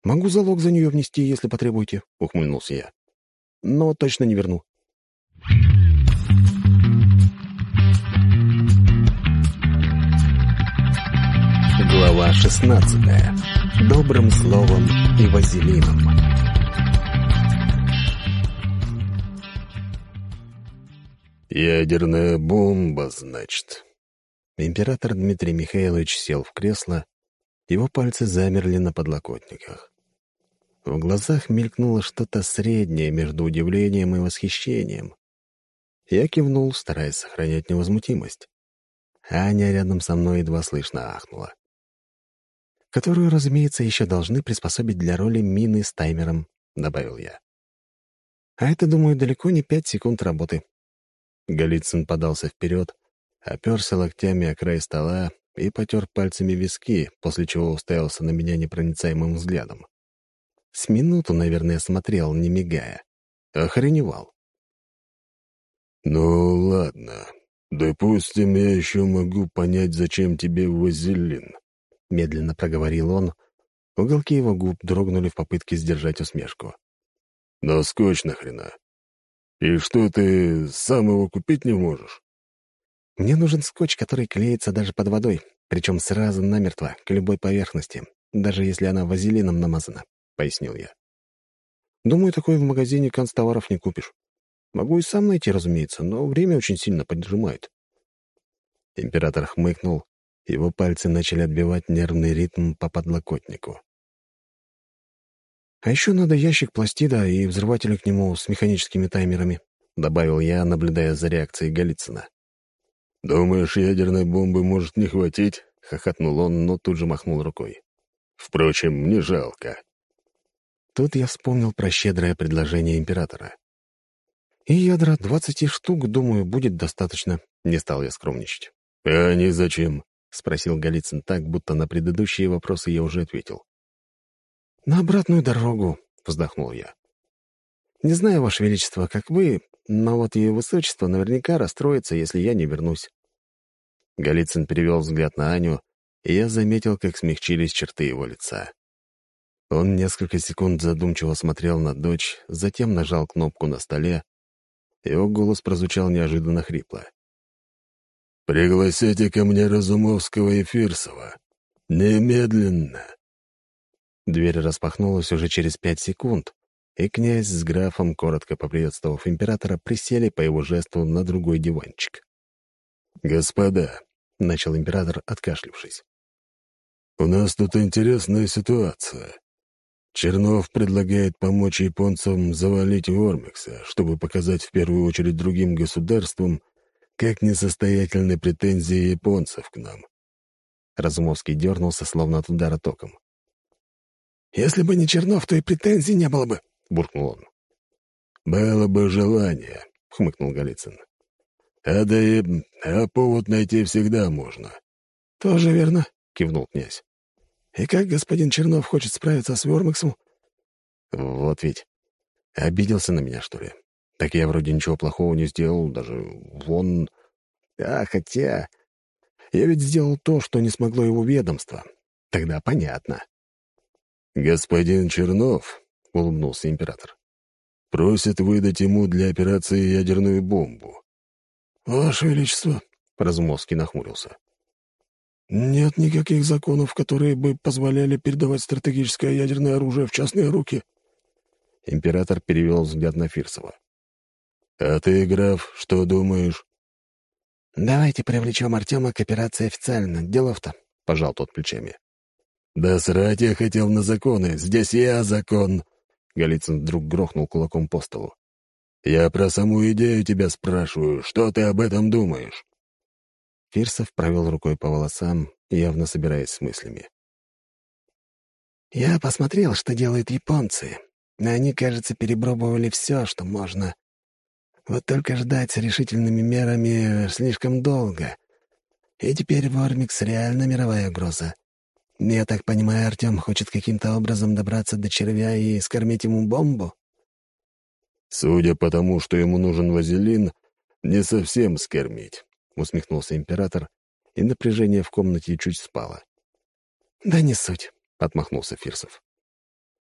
«Могу залог за нее внести, если потребуете», — ухмыльнулся я. «Но точно не верну». Глава шестнадцатая. Добрым словом и вазелином. «Ядерная бомба, значит». Император Дмитрий Михайлович сел в кресло, его пальцы замерли на подлокотниках. В глазах мелькнуло что-то среднее между удивлением и восхищением. Я кивнул, стараясь сохранять невозмутимость. Аня рядом со мной едва слышно ахнула. «Которую, разумеется, еще должны приспособить для роли мины с таймером», — добавил я. «А это, думаю, далеко не пять секунд работы». Голицын подался вперед, оперся локтями о край стола и потер пальцами виски, после чего уставился на меня непроницаемым взглядом. С минуту, наверное, смотрел, не мигая. Охреневал. «Ну, ладно. Допустим, я еще могу понять, зачем тебе вазелин», — медленно проговорил он. Уголки его губ дрогнули в попытке сдержать усмешку. «Но скотч нахрена? И что, ты сам его купить не можешь?» «Мне нужен скотч, который клеится даже под водой, причем сразу намертво, к любой поверхности, даже если она вазелином намазана», — пояснил я. «Думаю, такое в магазине канцтоваров не купишь. Могу и сам найти, разумеется, но время очень сильно поджимает». Император хмыкнул, его пальцы начали отбивать нервный ритм по подлокотнику. «А еще надо ящик пластида и взрывателя к нему с механическими таймерами», — добавил я, наблюдая за реакцией Голицына. «Думаешь, ядерной бомбы может не хватить?» — хохотнул он, но тут же махнул рукой. «Впрочем, мне жалко». Тут я вспомнил про щедрое предложение императора. «И ядра двадцати штук, думаю, будет достаточно», — не стал я скромничать. «А они зачем?» — спросил Голицын так, будто на предыдущие вопросы я уже ответил. «На обратную дорогу», — вздохнул я. «Не знаю, Ваше Величество, как вы, но вот Ее Высочество наверняка расстроится, если я не вернусь». Голицын перевел взгляд на Аню, и я заметил, как смягчились черты его лица. Он несколько секунд задумчиво смотрел на дочь, затем нажал кнопку на столе. Его голос прозвучал неожиданно хрипло. «Пригласите ко мне Разумовского и Фирсова. Немедленно!» Дверь распахнулась уже через пять секунд, и князь с графом, коротко поприветствовав императора, присели по его жесту на другой диванчик. «Господа», — начал император, откашлившись, — «у нас тут интересная ситуация. Чернов предлагает помочь японцам завалить Вормикса, чтобы показать в первую очередь другим государствам, как несостоятельны претензии японцев к нам». Разумовский дернулся, словно от удара током. «Если бы не Чернов, то и претензий не было бы», — буркнул он. «Было бы желание», — хмыкнул Голицын. А да и а повод найти всегда можно». «Тоже верно», — кивнул князь. «И как господин Чернов хочет справиться с Вормаксом?» «Вот ведь. Обиделся на меня, что ли? Так я вроде ничего плохого не сделал, даже вон... А, хотя... Я ведь сделал то, что не смогло его ведомство. Тогда понятно». «Господин Чернов», — улыбнулся император, — «просит выдать ему для операции ядерную бомбу». «Ваше Величество», — Разумовский нахмурился, — «нет никаких законов, которые бы позволяли передавать стратегическое ядерное оружие в частные руки». Император перевел взгляд на Фирсова. «А ты, граф, что думаешь?» «Давайте привлечем Артема к операции официально. Делов-то», — пожал тот плечами. «Да срать я хотел на законы. Здесь я закон!» Голицын вдруг грохнул кулаком по столу. «Я про саму идею тебя спрашиваю. Что ты об этом думаешь?» Фирсов провел рукой по волосам, явно собираясь с мыслями. «Я посмотрел, что делают японцы. Они, кажется, перепробовали все, что можно. Вот только ждать с решительными мерами слишком долго. И теперь Вормикс — реально мировая угроза. Я так понимаю, Артем хочет каким-то образом добраться до червя и скормить ему бомбу? Судя по тому, что ему нужен вазелин, не совсем скормить, — усмехнулся император, и напряжение в комнате чуть спало. «Да не суть», — отмахнулся Фирсов.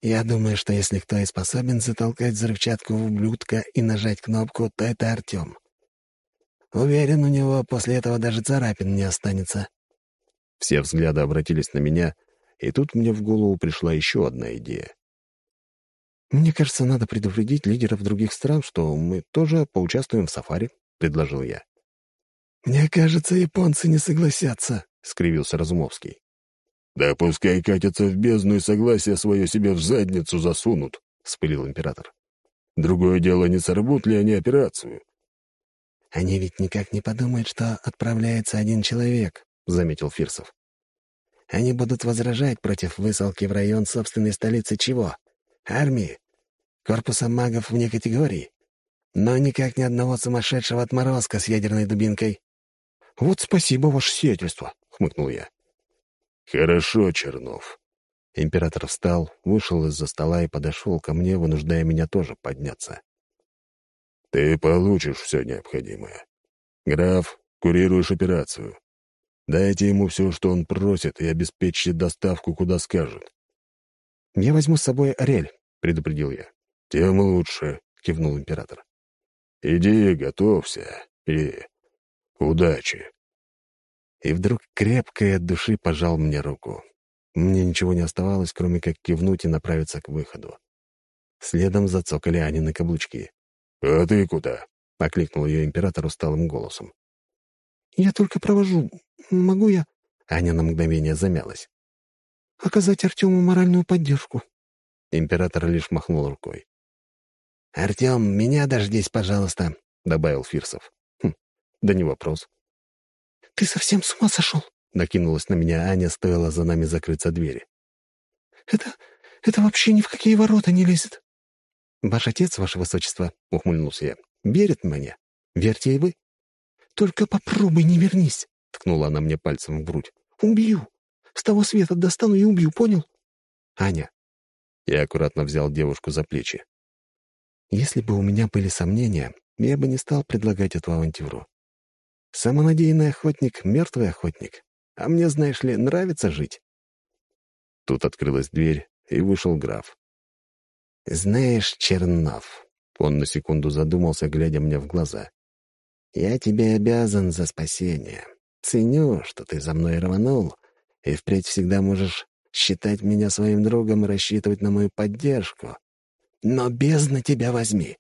«Я думаю, что если кто и способен затолкать взрывчатку в ублюдка и нажать кнопку, то это Артем. Уверен, у него после этого даже царапин не останется». Все взгляды обратились на меня, и тут мне в голову пришла еще одна идея. «Мне кажется, надо предупредить лидеров других стран, что мы тоже поучаствуем в сафари», — предложил я. «Мне кажется, японцы не согласятся», — скривился Разумовский. «Да пускай катятся в бездну и согласие свое себе в задницу засунут», — вспылил император. «Другое дело, не сорвут ли они операцию?» «Они ведь никак не подумают, что отправляется один человек», — заметил Фирсов. «Они будут возражать против высылки в район собственной столицы чего? Армии? Корпуса магов вне категории? Но никак ни одного сумасшедшего отморозка с ядерной дубинкой». «Вот спасибо, ваше сиятельство», — хмыкнул я. «Хорошо, Чернов». Император встал, вышел из-за стола и подошел ко мне, вынуждая меня тоже подняться. «Ты получишь все необходимое. Граф, курируешь операцию. Дайте ему все, что он просит, и обеспечьте доставку, куда скажет». «Я возьму с собой Ариэль», — предупредил я. «Тем лучше», — кивнул император. «Иди, готовься, и удачи». И вдруг крепко и от души пожал мне руку. Мне ничего не оставалось, кроме как кивнуть и направиться к выходу. Следом зацокали Анины каблучки. «А ты куда?» — окликнул ее император усталым голосом. «Я только провожу. Могу я...» Аня на мгновение замялась. «Оказать Артему моральную поддержку». Император лишь махнул рукой. «Артем, меня дождись, пожалуйста», — добавил Фирсов. «Хм, да не вопрос». «Ты совсем с ума сошел?» — накинулась на меня Аня, стоило за нами закрыться двери. «Это... это вообще ни в какие ворота не лезет». «Ваш отец, ваше высочество», — ухмыльнулся я, — «верит мне. Верьте и вы». «Только попробуй не вернись», — ткнула она мне пальцем в грудь. «Убью. С того света достану и убью, понял?» «Аня». Я аккуратно взял девушку за плечи. Если бы у меня были сомнения, я бы не стал предлагать эту авантюру. Самонадеянный охотник — мертвый охотник. А мне, знаешь ли, нравится жить. Тут открылась дверь, и вышел граф. «Знаешь, Чернов...» — он на секунду задумался, глядя мне в глаза. «Я тебе обязан за спасение. Ценю, что ты за мной рванул, и впредь всегда можешь считать меня своим другом и рассчитывать на мою поддержку. Но бездна тебя возьми.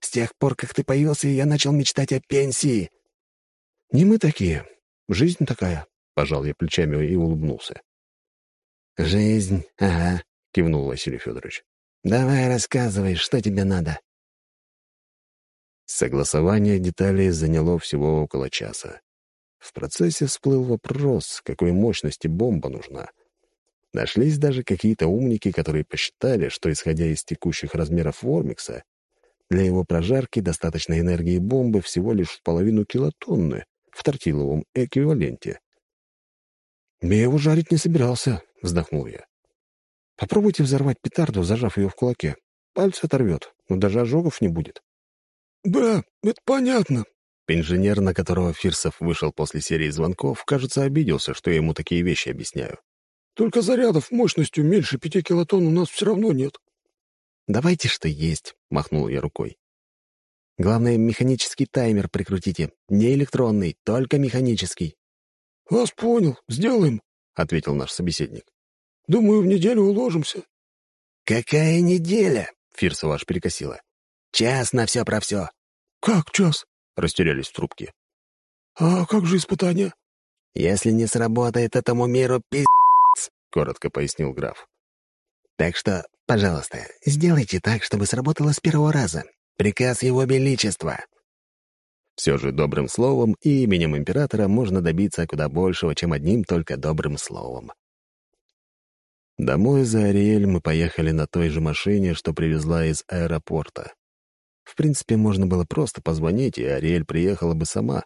С тех пор, как ты появился, я начал мечтать о пенсии». «Не мы такие. Жизнь такая», — пожал я плечами и улыбнулся. «Жизнь, ага», — кивнул Василий Федорович. «Давай рассказывай, что тебе надо». Согласование деталей заняло всего около часа. В процессе всплыл вопрос, какой мощности бомба нужна. Нашлись даже какие-то умники, которые посчитали, что, исходя из текущих размеров Вормикса, Для его прожарки достаточно энергии бомбы всего лишь половину килотонны в тортиловом эквиваленте. «Я его жарить не собирался», — вздохнул я. «Попробуйте взорвать петарду, зажав ее в кулаке. Пальцы оторвет, но даже ожогов не будет». «Да, это понятно». Инженер, на которого Фирсов вышел после серии звонков, кажется, обиделся, что я ему такие вещи объясняю. «Только зарядов мощностью меньше пяти килотонн у нас все равно нет». «Давайте, что есть», — махнул я рукой. «Главное, механический таймер прикрутите. Не электронный, только механический». «Вас понял. Сделаем», — ответил наш собеседник. «Думаю, в неделю уложимся». «Какая неделя?» — Фирсова аж перекосила. «Час на все про все». «Как час?» — растерялись в трубке. «А как же испытания?» «Если не сработает этому миру, пи***ц», — коротко пояснил граф. «Так что Пожалуйста, сделайте так, чтобы сработало с первого раза. Приказ Его Величества». Все же добрым словом и именем императора можно добиться куда большего, чем одним только добрым словом. Домой за Ариэль мы поехали на той же машине, что привезла из аэропорта. В принципе, можно было просто позвонить, и Ариэль приехала бы сама.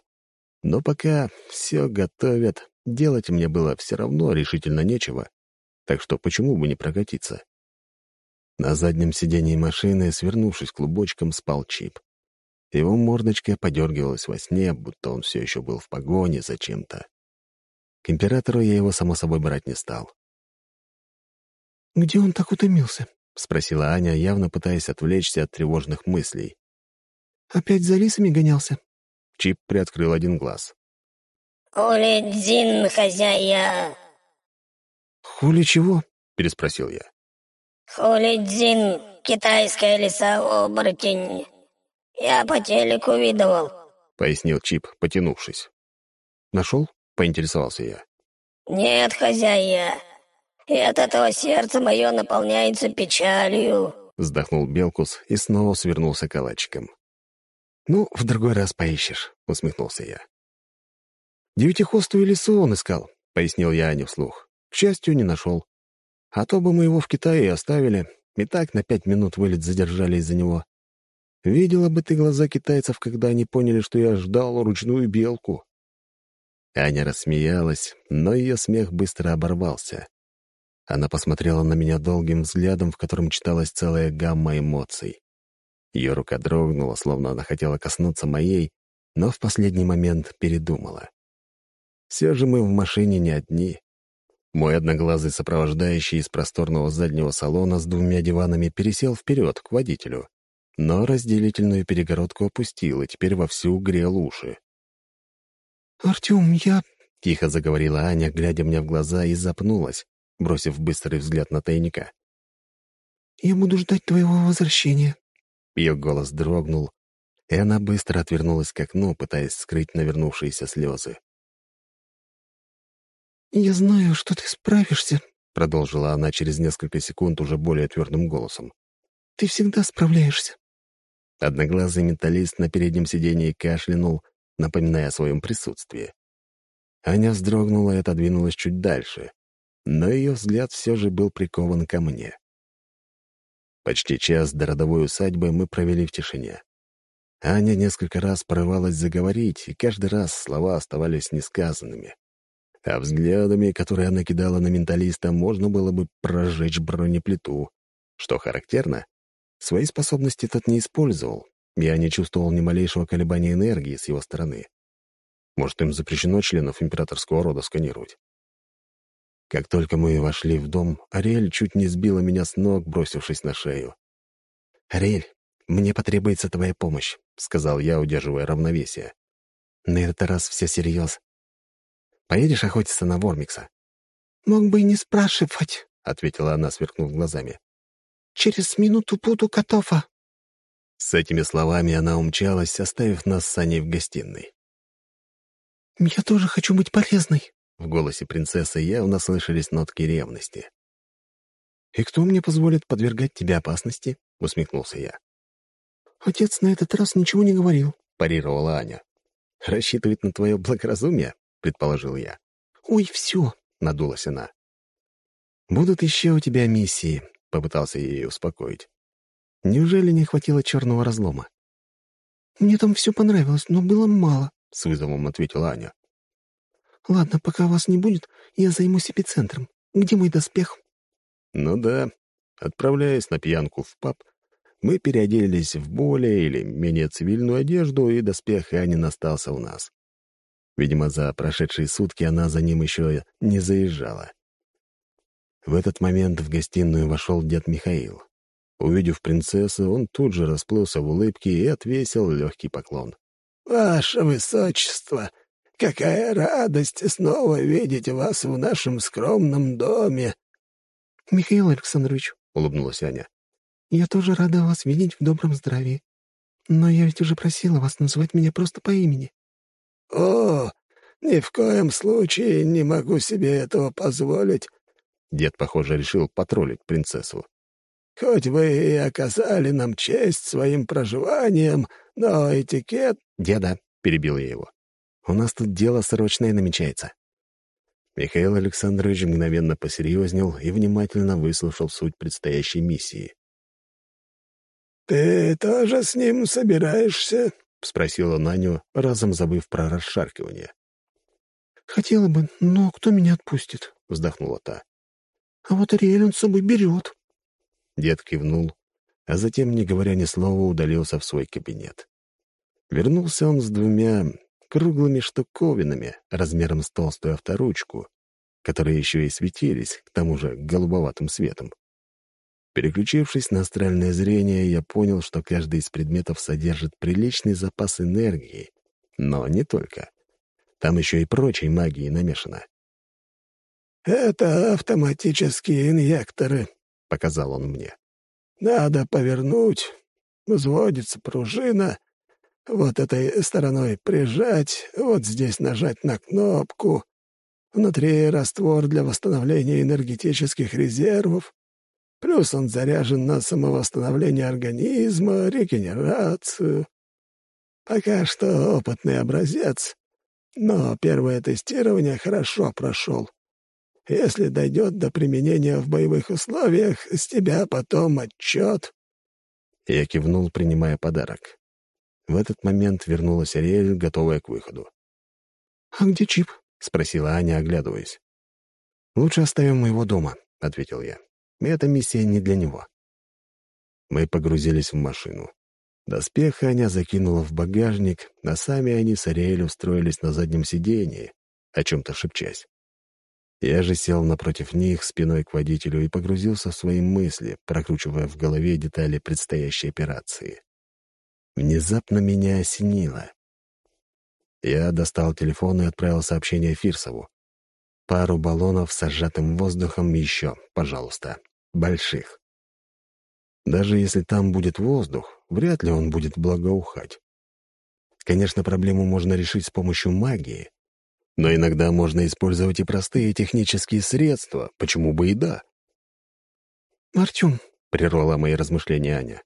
Но пока все готовят, делать мне было все равно решительно нечего. Так что почему бы не прокатиться? На заднем сидении машины, свернувшись клубочком, спал Чип. Его мордочка подергивалась во сне, будто он все еще был в погоне за чем-то. К императору я его, само собой, брать не стал. «Где он так утомился?» — спросила Аня, явно пытаясь отвлечься от тревожных мыслей. «Опять за лисами гонялся?» Чип приоткрыл один глаз. «Хули дзин, хозяя!» «Хули чего?» — переспросил я. Хулидзин, китайская лиса-оборотень. Я по телеку видывал», — пояснил Чип, потянувшись. «Нашел?» — поинтересовался я. «Нет, хозяя, и от этого сердце мое наполняется печалью», — вздохнул Белкус и снова свернулся калачиком. «Ну, в другой раз поищешь», — усмехнулся я. «Девятихвостую лису он искал», — пояснил я Ане вслух. «К счастью, не нашел. А то бы мы его в Китае оставили, и так на пять минут вылет задержали из-за него. Видела бы ты глаза китайцев, когда они поняли, что я ждал ручную белку». Аня рассмеялась, но ее смех быстро оборвался. Она посмотрела на меня долгим взглядом, в котором читалась целая гамма эмоций. Ее рука дрогнула, словно она хотела коснуться моей, но в последний момент передумала. Все же мы в машине не одни. Мой одноглазый сопровождающий из просторного заднего салона с двумя диванами пересел вперед к водителю, но разделительную перегородку опустил и теперь вовсю грел уши. «Артем, я...» — тихо заговорила Аня, глядя мне в глаза, и запнулась, бросив быстрый взгляд на тайника. «Я буду ждать твоего возвращения». Ее голос дрогнул, и она быстро отвернулась к окну, пытаясь скрыть навернувшиеся слезы. «Я знаю, что ты справишься», — продолжила она через несколько секунд уже более твердым голосом. «Ты всегда справляешься». Одноглазый металлист на переднем сиденье кашлянул, напоминая о своем присутствии. Аня вздрогнула и отодвинулась чуть дальше, но ее взгляд все же был прикован ко мне. Почти час до родовой усадьбы мы провели в тишине. Аня несколько раз порывалась заговорить, и каждый раз слова оставались несказанными а взглядами, которые она кидала на менталиста, можно было бы прожечь бронеплиту. Что характерно, свои способности тот не использовал. Я не чувствовал ни малейшего колебания энергии с его стороны. Может, им запрещено членов императорского рода сканировать? Как только мы вошли в дом, Ариэль чуть не сбила меня с ног, бросившись на шею. «Ариэль, мне потребуется твоя помощь», — сказал я, удерживая равновесие. «На этот раз все серьез. Поедешь охотиться на Вормикса?» «Мог бы и не спрашивать», — ответила она, сверкнув глазами. «Через минуту буду готова». С этими словами она умчалась, оставив нас с Аней в гостиной. «Я тоже хочу быть полезной», — в голосе принцессы явно слышались нотки ревности. «И кто мне позволит подвергать тебя опасности?» — усмехнулся я. «Отец на этот раз ничего не говорил», — парировала Аня. «Рассчитывает на твое благоразумие?» Предположил я. «Ой, все!» — надулась она. «Будут еще у тебя миссии», — попытался я ее успокоить. Неужели не хватило черного разлома? «Мне там все понравилось, но было мало», — с вызовом ответила Аня. «Ладно, пока вас не будет, я займусь эпицентром. Где мой доспех?» «Ну да. Отправляясь на пьянку в паб, мы переоделись в более или менее цивильную одежду, и доспех Анин остался у нас. Видимо, за прошедшие сутки она за ним еще не заезжала. В этот момент в гостиную вошел дед Михаил. Увидев принцессу, он тут же расплылся в улыбке и отвесил легкий поклон. «Ваше Высочество, какая радость снова видеть вас в нашем скромном доме!» «Михаил Александрович», — улыбнулась Аня, — «я тоже рада вас видеть в добром здравии. Но я ведь уже просила вас называть меня просто по имени». «О, ни в коем случае не могу себе этого позволить». Дед, похоже, решил потроллить принцессу. Хоть вы и оказали нам честь своим проживанием, но этикет...» «Деда», — перебил я его, — «у нас тут дело срочное намечается». Михаил Александрович мгновенно посерьезнел и внимательно выслушал суть предстоящей миссии. «Ты тоже с ним собираешься?» — спросила Наню, разом забыв про расшаркивание. «Хотела бы, но кто меня отпустит?» — вздохнула та. «А вот Ариэль он с собой берет». Дед кивнул, а затем, не говоря ни слова, удалился в свой кабинет. Вернулся он с двумя круглыми штуковинами размером с толстую авторучку, которые еще и светились, к тому же голубоватым светом. Переключившись на астральное зрение, я понял, что каждый из предметов содержит приличный запас энергии, но не только. Там еще и прочей магии намешано. «Это автоматические инъекторы», — показал он мне. «Надо повернуть, взводится пружина, вот этой стороной прижать, вот здесь нажать на кнопку. Внутри раствор для восстановления энергетических резервов. Плюс он заряжен на самовосстановление организма, регенерацию. Пока что опытный образец, но первое тестирование хорошо прошел. Если дойдет до применения в боевых условиях, с тебя потом отчет». Я кивнул, принимая подарок. В этот момент вернулась Ариэль, готовая к выходу. «А где чип?» — спросила Аня, оглядываясь. «Лучше оставим его дома», — ответил я. «Эта миссия не для него». Мы погрузились в машину. Доспех Аня закинула в багажник, а сами они с Ариэль устроились на заднем сидении, о чем-то шепчась. Я же сел напротив них спиной к водителю и погрузился в свои мысли, прокручивая в голове детали предстоящей операции. Внезапно меня осенило. Я достал телефон и отправил сообщение Фирсову. Пару баллонов с сжатым воздухом еще, пожалуйста, больших. Даже если там будет воздух, вряд ли он будет благоухать. Конечно, проблему можно решить с помощью магии, но иногда можно использовать и простые технические средства, почему бы и да. «Артем», — прервала мои размышления Аня,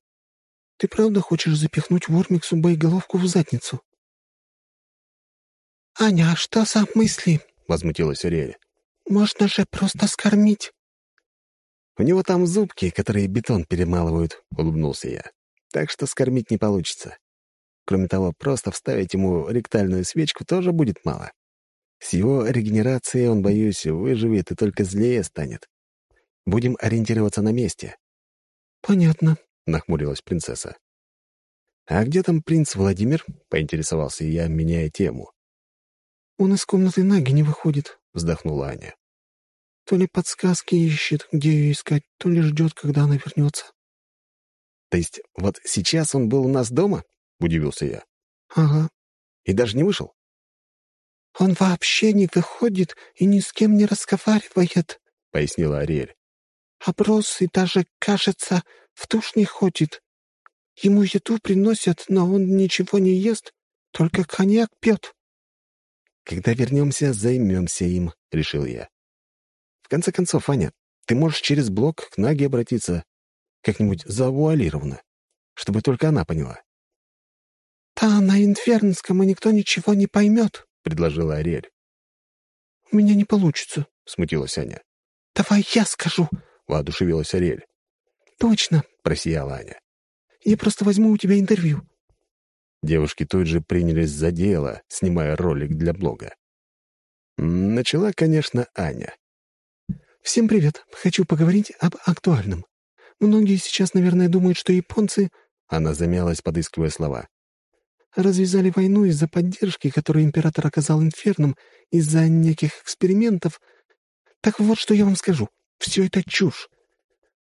«ты правда хочешь запихнуть Вормиксу боеголовку в задницу?» «Аня, а что за мысли?» — возмутилась Ариэль. «Можно же просто скормить». «У него там зубки, которые бетон перемалывают», — улыбнулся я. «Так что скормить не получится. Кроме того, просто вставить ему ректальную свечку тоже будет мало. С его регенерацией он, боюсь, выживет и только злее станет. Будем ориентироваться на месте». «Понятно», — нахмурилась принцесса. «А где там принц Владимир?» — поинтересовался я, меняя тему. «Он из комнаты Наги не выходит», — вздохнула Аня. «То ли подсказки ищет, где ее искать, то ли ждет, когда она вернется». «То есть вот сейчас он был у нас дома?» — удивился я. «Ага». «И даже не вышел?» «Он вообще не выходит и ни с кем не разговаривает», — пояснила Ариэль. «Оброс и даже, кажется, в душ не ходит. Ему еду приносят, но он ничего не ест, только коньяк пьет». «Когда вернемся, займемся им», — решил я. «В конце концов, Аня, ты можешь через блок к Наге обратиться, как-нибудь завуалированно, чтобы только она поняла». «Да, на инфернском и никто ничего не поймет», — предложила Ариэль. «У меня не получится», — смутилась Аня. «Давай я скажу», — воодушевилась Ариэль. «Точно», — просияла Аня. Я просто возьму у тебя интервью». Девушки тут же принялись за дело, снимая ролик для блога. Начала, конечно, Аня. «Всем привет. Хочу поговорить об актуальном. Многие сейчас, наверное, думают, что японцы...» Она замялась, подыскивая слова. «Развязали войну из-за поддержки, которую император оказал инфернам, из-за неких экспериментов. Так вот, что я вам скажу. Все это чушь.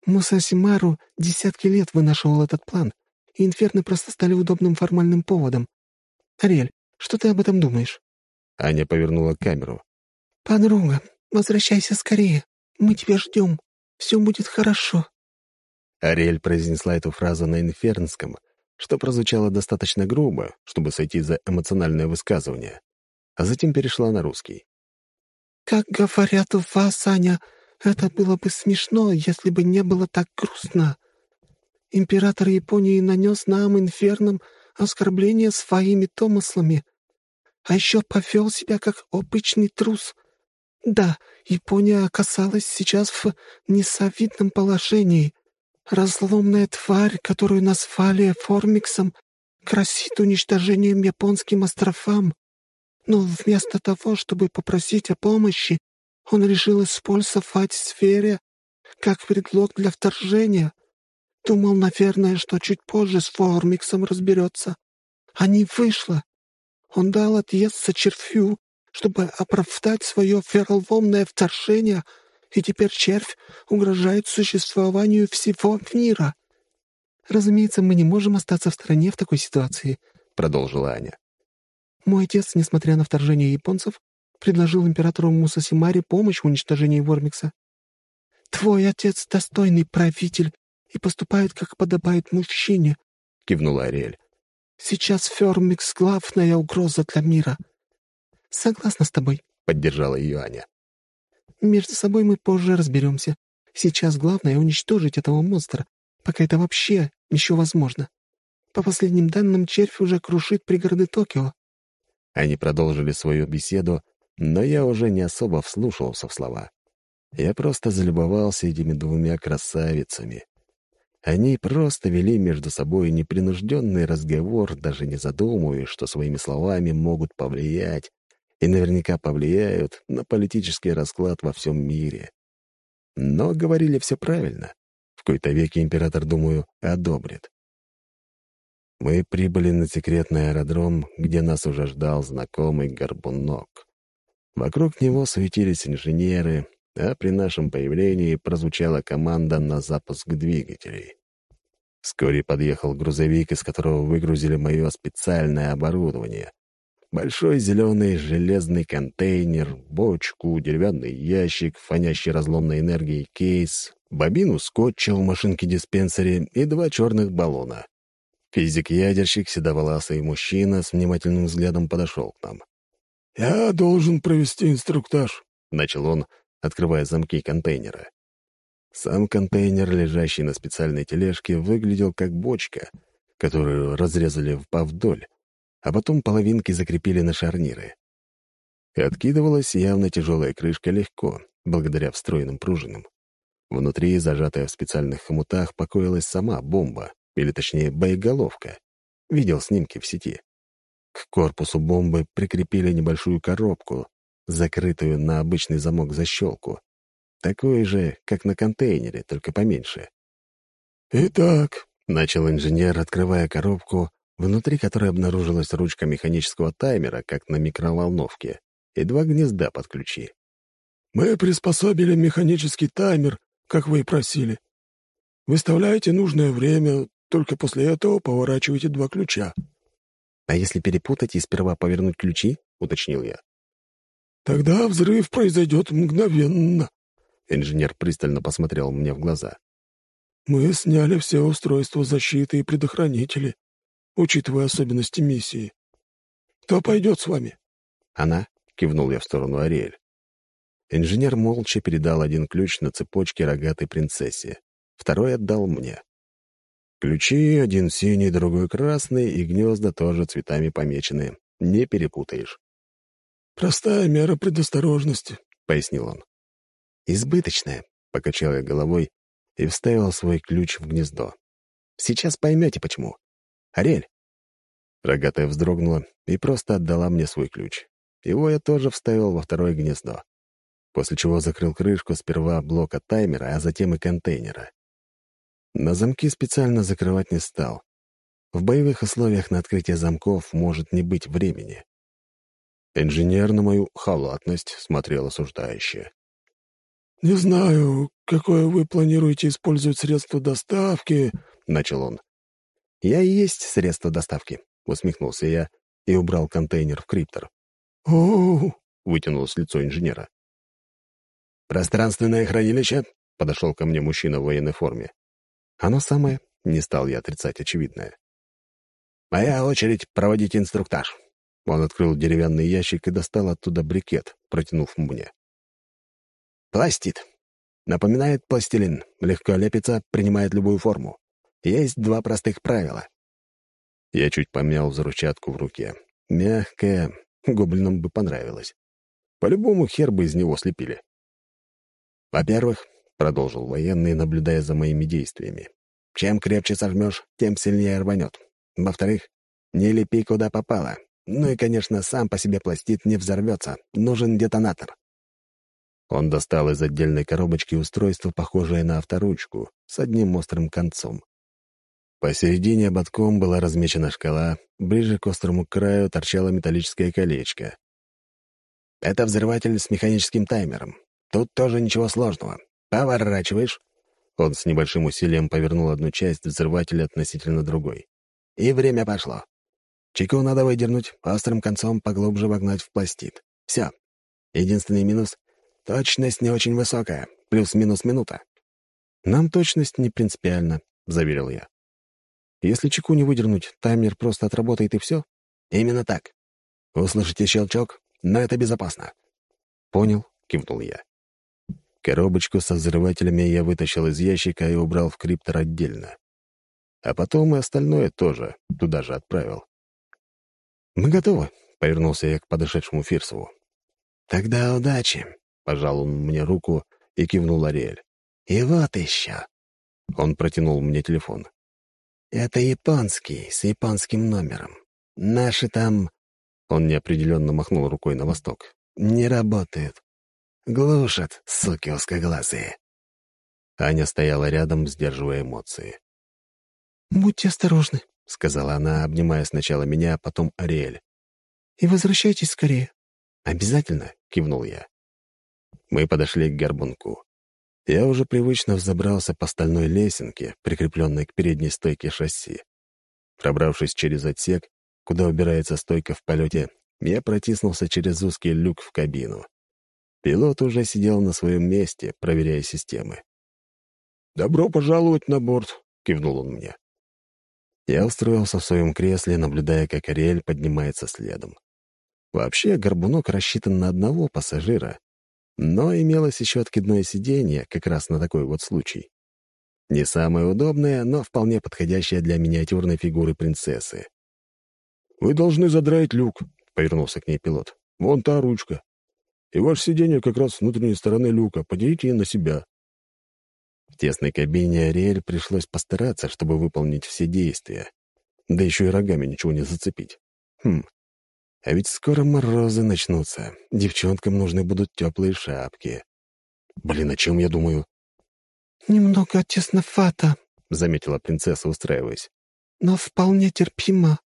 Мусасимару десятки лет вынашивал этот план, и инферны просто стали удобным формальным поводом. Ариэль, что ты об этом думаешь?» Аня повернула камеру. «Подруга, возвращайся скорее. Мы тебя ждем. Все будет хорошо». Ариэль произнесла эту фразу на инфернском, что прозвучало достаточно грубо, чтобы сойти за эмоциональное высказывание, а затем перешла на русский. «Как говорят у вас, Аня, это было бы смешно, если бы не было так грустно. Император Японии нанес нам, инфернам, оскорбление своими домыслами, а еще повел себя как обычный трус. Да, Япония оказалась сейчас в несовидном положении. Разломная тварь, которую назвали Формиксом, грозит уничтожением японским островам. Но вместо того, чтобы попросить о помощи, он решил использовать сфере как предлог для вторжения. Думал, наверное, что чуть позже с Формиксом разберется. А не вышло. Он дал отъезд за червю, чтобы оправдать свое фероломное вторжение, и теперь червь угрожает существованию всего мира. «Разумеется, мы не можем остаться в стороне в такой ситуации», — продолжила Аня. «Мой отец, несмотря на вторжение японцев, предложил императору Мусасимари помощь в уничтожении Вормикса. «Твой отец — достойный правитель и поступает, как подобает мужчине», — кивнула Ариэль. «Сейчас Фермикс — главная угроза для мира». «Согласна с тобой», — поддержала ее Аня. «Между собой мы позже разберемся. Сейчас главное — уничтожить этого монстра, пока это вообще еще возможно. По последним данным, червь уже крушит пригороды Токио». Они продолжили свою беседу, но я уже не особо вслушивался в слова. Я просто залюбовался этими двумя красавицами. Они просто вели между собой непринужденный разговор, даже не задумываясь, что своими словами могут повлиять, и наверняка повлияют на политический расклад во всем мире. Но говорили все правильно. В какой-то веке император, думаю, одобрит. Мы прибыли на секретный аэродром, где нас уже ждал знакомый горбунок. Вокруг него суетились инженеры, а при нашем появлении прозвучала команда на запуск двигателей. Вскоре подъехал грузовик, из которого выгрузили мое специальное оборудование. Большой зеленый железный контейнер, бочку, деревянный ящик, фонящий разломной энергией кейс, бобину скотча в машинке-диспенсере и два черных баллона. Физик-ядерщик, седоволасый мужчина с внимательным взглядом подошел к нам. «Я должен провести инструктаж», — начал он, открывая замки контейнера. Сам контейнер, лежащий на специальной тележке, выглядел как бочка, которую разрезали повдоль, а потом половинки закрепили на шарниры. И откидывалась явно тяжелая крышка легко, благодаря встроенным пружинам. Внутри, зажатая в специальных хомутах, покоилась сама бомба, или точнее боеголовка. Видел снимки в сети. К корпусу бомбы прикрепили небольшую коробку, закрытую на обычный замок-защелку. Такой же, как на контейнере, только поменьше. «Итак», — начал инженер, открывая коробку, внутри которой обнаружилась ручка механического таймера, как на микроволновке, и два гнезда под ключи. «Мы приспособили механический таймер, как вы и просили. Выставляете нужное время, только после этого поворачиваете два ключа. «А если перепутать и сперва повернуть ключи?» — уточнил я. «Тогда взрыв произойдет мгновенно», — инженер пристально посмотрел мне в глаза. «Мы сняли все устройства защиты и предохранители, учитывая особенности миссии. Кто пойдет с вами?» «Она?» — кивнул я в сторону Ариэль. Инженер молча передал один ключ на цепочке рогатой принцессе, второй отдал мне. Ключи, один синий, другой красный, и гнезда тоже цветами помечены. Не перепутаешь. «Простая мера предосторожности», — пояснил он. «Избыточная», — покачал я головой и вставил свой ключ в гнездо. Сейчас поймете, почему. Ариэль!» Рогатая вздрогнула и просто отдала мне свой ключ. Его я тоже вставил во второе гнездо. После чего закрыл крышку сперва блока таймера, а затем и контейнера. На замки специально закрывать не стал. В боевых условиях на открытие замков может не быть времени. Инженер на мою халатность смотрел осуждающе. «Не знаю, какое вы планируете использовать средство доставки», — начал он. «Я и есть средство доставки», — усмехнулся я и убрал контейнер в криптор. «О-о-о!» — вытянулось лицо инженера. «Пространственное хранилище?» — подошел ко мне мужчина в военной форме. «Оно самое», — не стал я отрицать очевидное. «Моя очередь проводить инструктаж». Он открыл деревянный ящик и достал оттуда брикет, протянув мне. «Пластит. Напоминает пластилин. Легко лепится, принимает любую форму. Есть два простых правила». Я чуть помял взрывчатку в руке. Мягкая, гоблинам бы понравилось. По-любому хер бы из него слепили. «Во-первых, — продолжил военный, наблюдая за моими действиями, — чем крепче сожмешь, тем сильнее рванет. Во-вторых, не лепи куда попало. Ну и, конечно, сам по себе пластит не взорвется. Нужен детонатор». Он достал из отдельной коробочки устройство, похожее на авторучку, с одним острым концом. Посередине ободком была размечена шкала, ближе к острому краю торчало металлическое колечко. Это взрыватель с механическим таймером. Тут тоже ничего сложного. Поворачиваешь. Он с небольшим усилием повернул одну часть взрывателя относительно другой. И время пошло. Чеку надо выдернуть, острым концом поглубже вогнать в пластид. Все. Единственный минус — точность не очень высокая, плюс-минус минута. «Нам точность не принципиально», — заверил я. Если чеку не выдернуть, таймер просто отработает и все? Именно так. Услышите щелчок, но это безопасно. Понял, кивнул я. Коробочку со взрывателями я вытащил из ящика и убрал в криптор отдельно. А потом и остальное тоже туда же отправил. «Мы готовы», — повернулся я к подошедшему Фирсову. «Тогда удачи», — пожал он мне руку и кивнул Ариэль. «И вот еще». Он протянул мне телефон. Это японский, с японским номером. Наши там...» Он неопределенно махнул рукой на восток. «Не работают. Глушат, суки узкоглазые». Аня стояла рядом, сдерживая эмоции. «Будьте осторожны», — сказала она, обнимая сначала меня, а потом Ариэль. «И возвращайтесь скорее». «Обязательно», — кивнул я. Мы подошли к горбунку. Я уже привычно взобрался по стальной лесенке, прикрепленной к передней стойке шасси. Пробравшись через отсек, куда убирается стойка в полете, я протиснулся через узкий люк в кабину. Пилот уже сидел на своем месте, проверяя системы. «Добро пожаловать на борт», — кивнул он мне. Я устроился в своем кресле, наблюдая, как Ариэль поднимается следом. Вообще, горбунок рассчитан на одного пассажира, но имелось еще откидное сиденье как раз на такой вот случай. Не самое удобное, но вполне подходящее для миниатюрной фигуры принцессы. «Вы должны задраить люк», — повернулся к ней пилот. «Вон та ручка. И ваше сиденье как раз с внутренней стороны люка. Подерите ее на себя». В тесной кабине Ариэль пришлось постараться, чтобы выполнить все действия. Да еще и рогами ничего не зацепить. Хм, а ведь скоро морозы начнутся. Девчонкам нужны будут теплые шапки. Блин, о чем я думаю? «Немного тесновато», — заметила принцесса, устраиваясь. «Но вполне терпимо».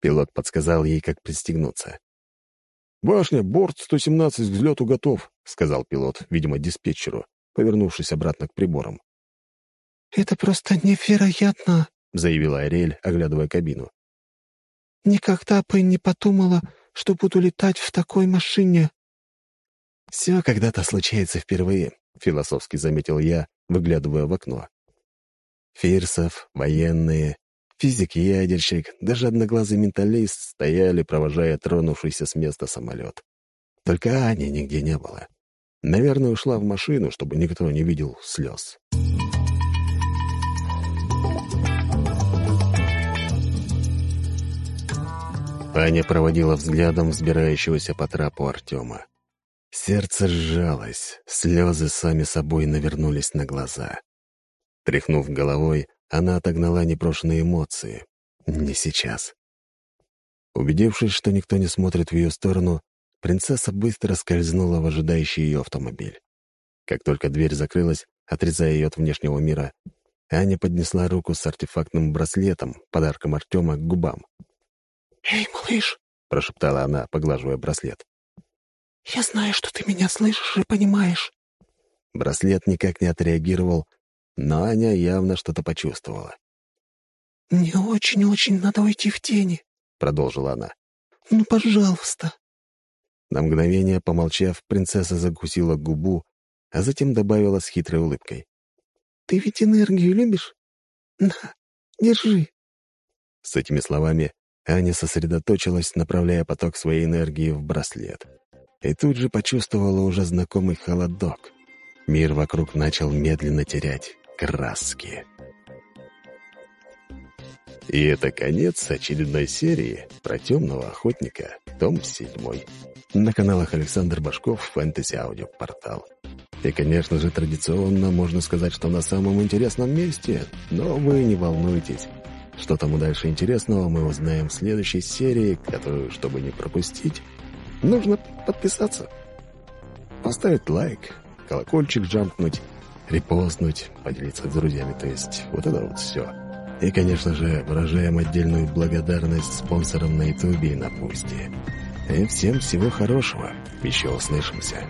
Пилот подсказал ей, как пристегнуться. «Башня, борт 117 к взлету готов», — сказал пилот, видимо, диспетчеру, повернувшись обратно к приборам. «Это просто невероятно», — заявила Ариэль, оглядывая кабину. Никогда бы не подумала, что буду летать в такой машине». «Все когда-то случается впервые», — философски заметил я, выглядывая в окно. Фирсов, военные, физик-ядерщик, даже одноглазый менталист стояли, провожая тронувшийся с места самолет. Только Ани нигде не было. Наверное, ушла в машину, чтобы никто не видел слез. Аня проводила взглядом взбирающегося по трапу Артема. Сердце сжалось, слезы сами собой навернулись на глаза. Тряхнув головой, она отогнала непрошенные эмоции. Не сейчас. Убедившись, что никто не смотрит в ее сторону, принцесса быстро скользнула в ожидающий ее автомобиль. Как только дверь закрылась, отрезая ее от внешнего мира, Аня поднесла руку с артефактным браслетом, подарком Артема, к губам. «Эй, малыш!» — прошептала она, поглаживая браслет. «Я знаю, что ты меня слышишь и понимаешь». Браслет никак не отреагировал, но Аня явно что-то почувствовала. «Мне очень-очень надо уйти в тени», — продолжила она. «Ну, пожалуйста». На мгновение, помолчав, принцесса закусила губу, а затем добавила с хитрой улыбкой. «Ты ведь энергию любишь? На, держи». С этими словами Аня сосредоточилась, направляя поток своей энергии в браслет. И тут же почувствовала уже знакомый холодок. Мир вокруг начал медленно терять краски. И это конец очередной серии про темного охотника, том 7. На каналах Александр Башков Фэнтези Аудио Портал. И, конечно же, традиционно можно сказать, что на самом интересном месте, но вы не волнуйтесь. Что там дальше интересного, мы узнаем в следующей серии, которую, чтобы не пропустить, нужно подписаться. Поставить лайк, колокольчик джампнуть, репостнуть, поделиться с друзьями, то есть вот это вот все. И, конечно же, выражаем отдельную благодарность спонсорам на Ютубе и на Пусти. И всем всего хорошего. Еще услышимся.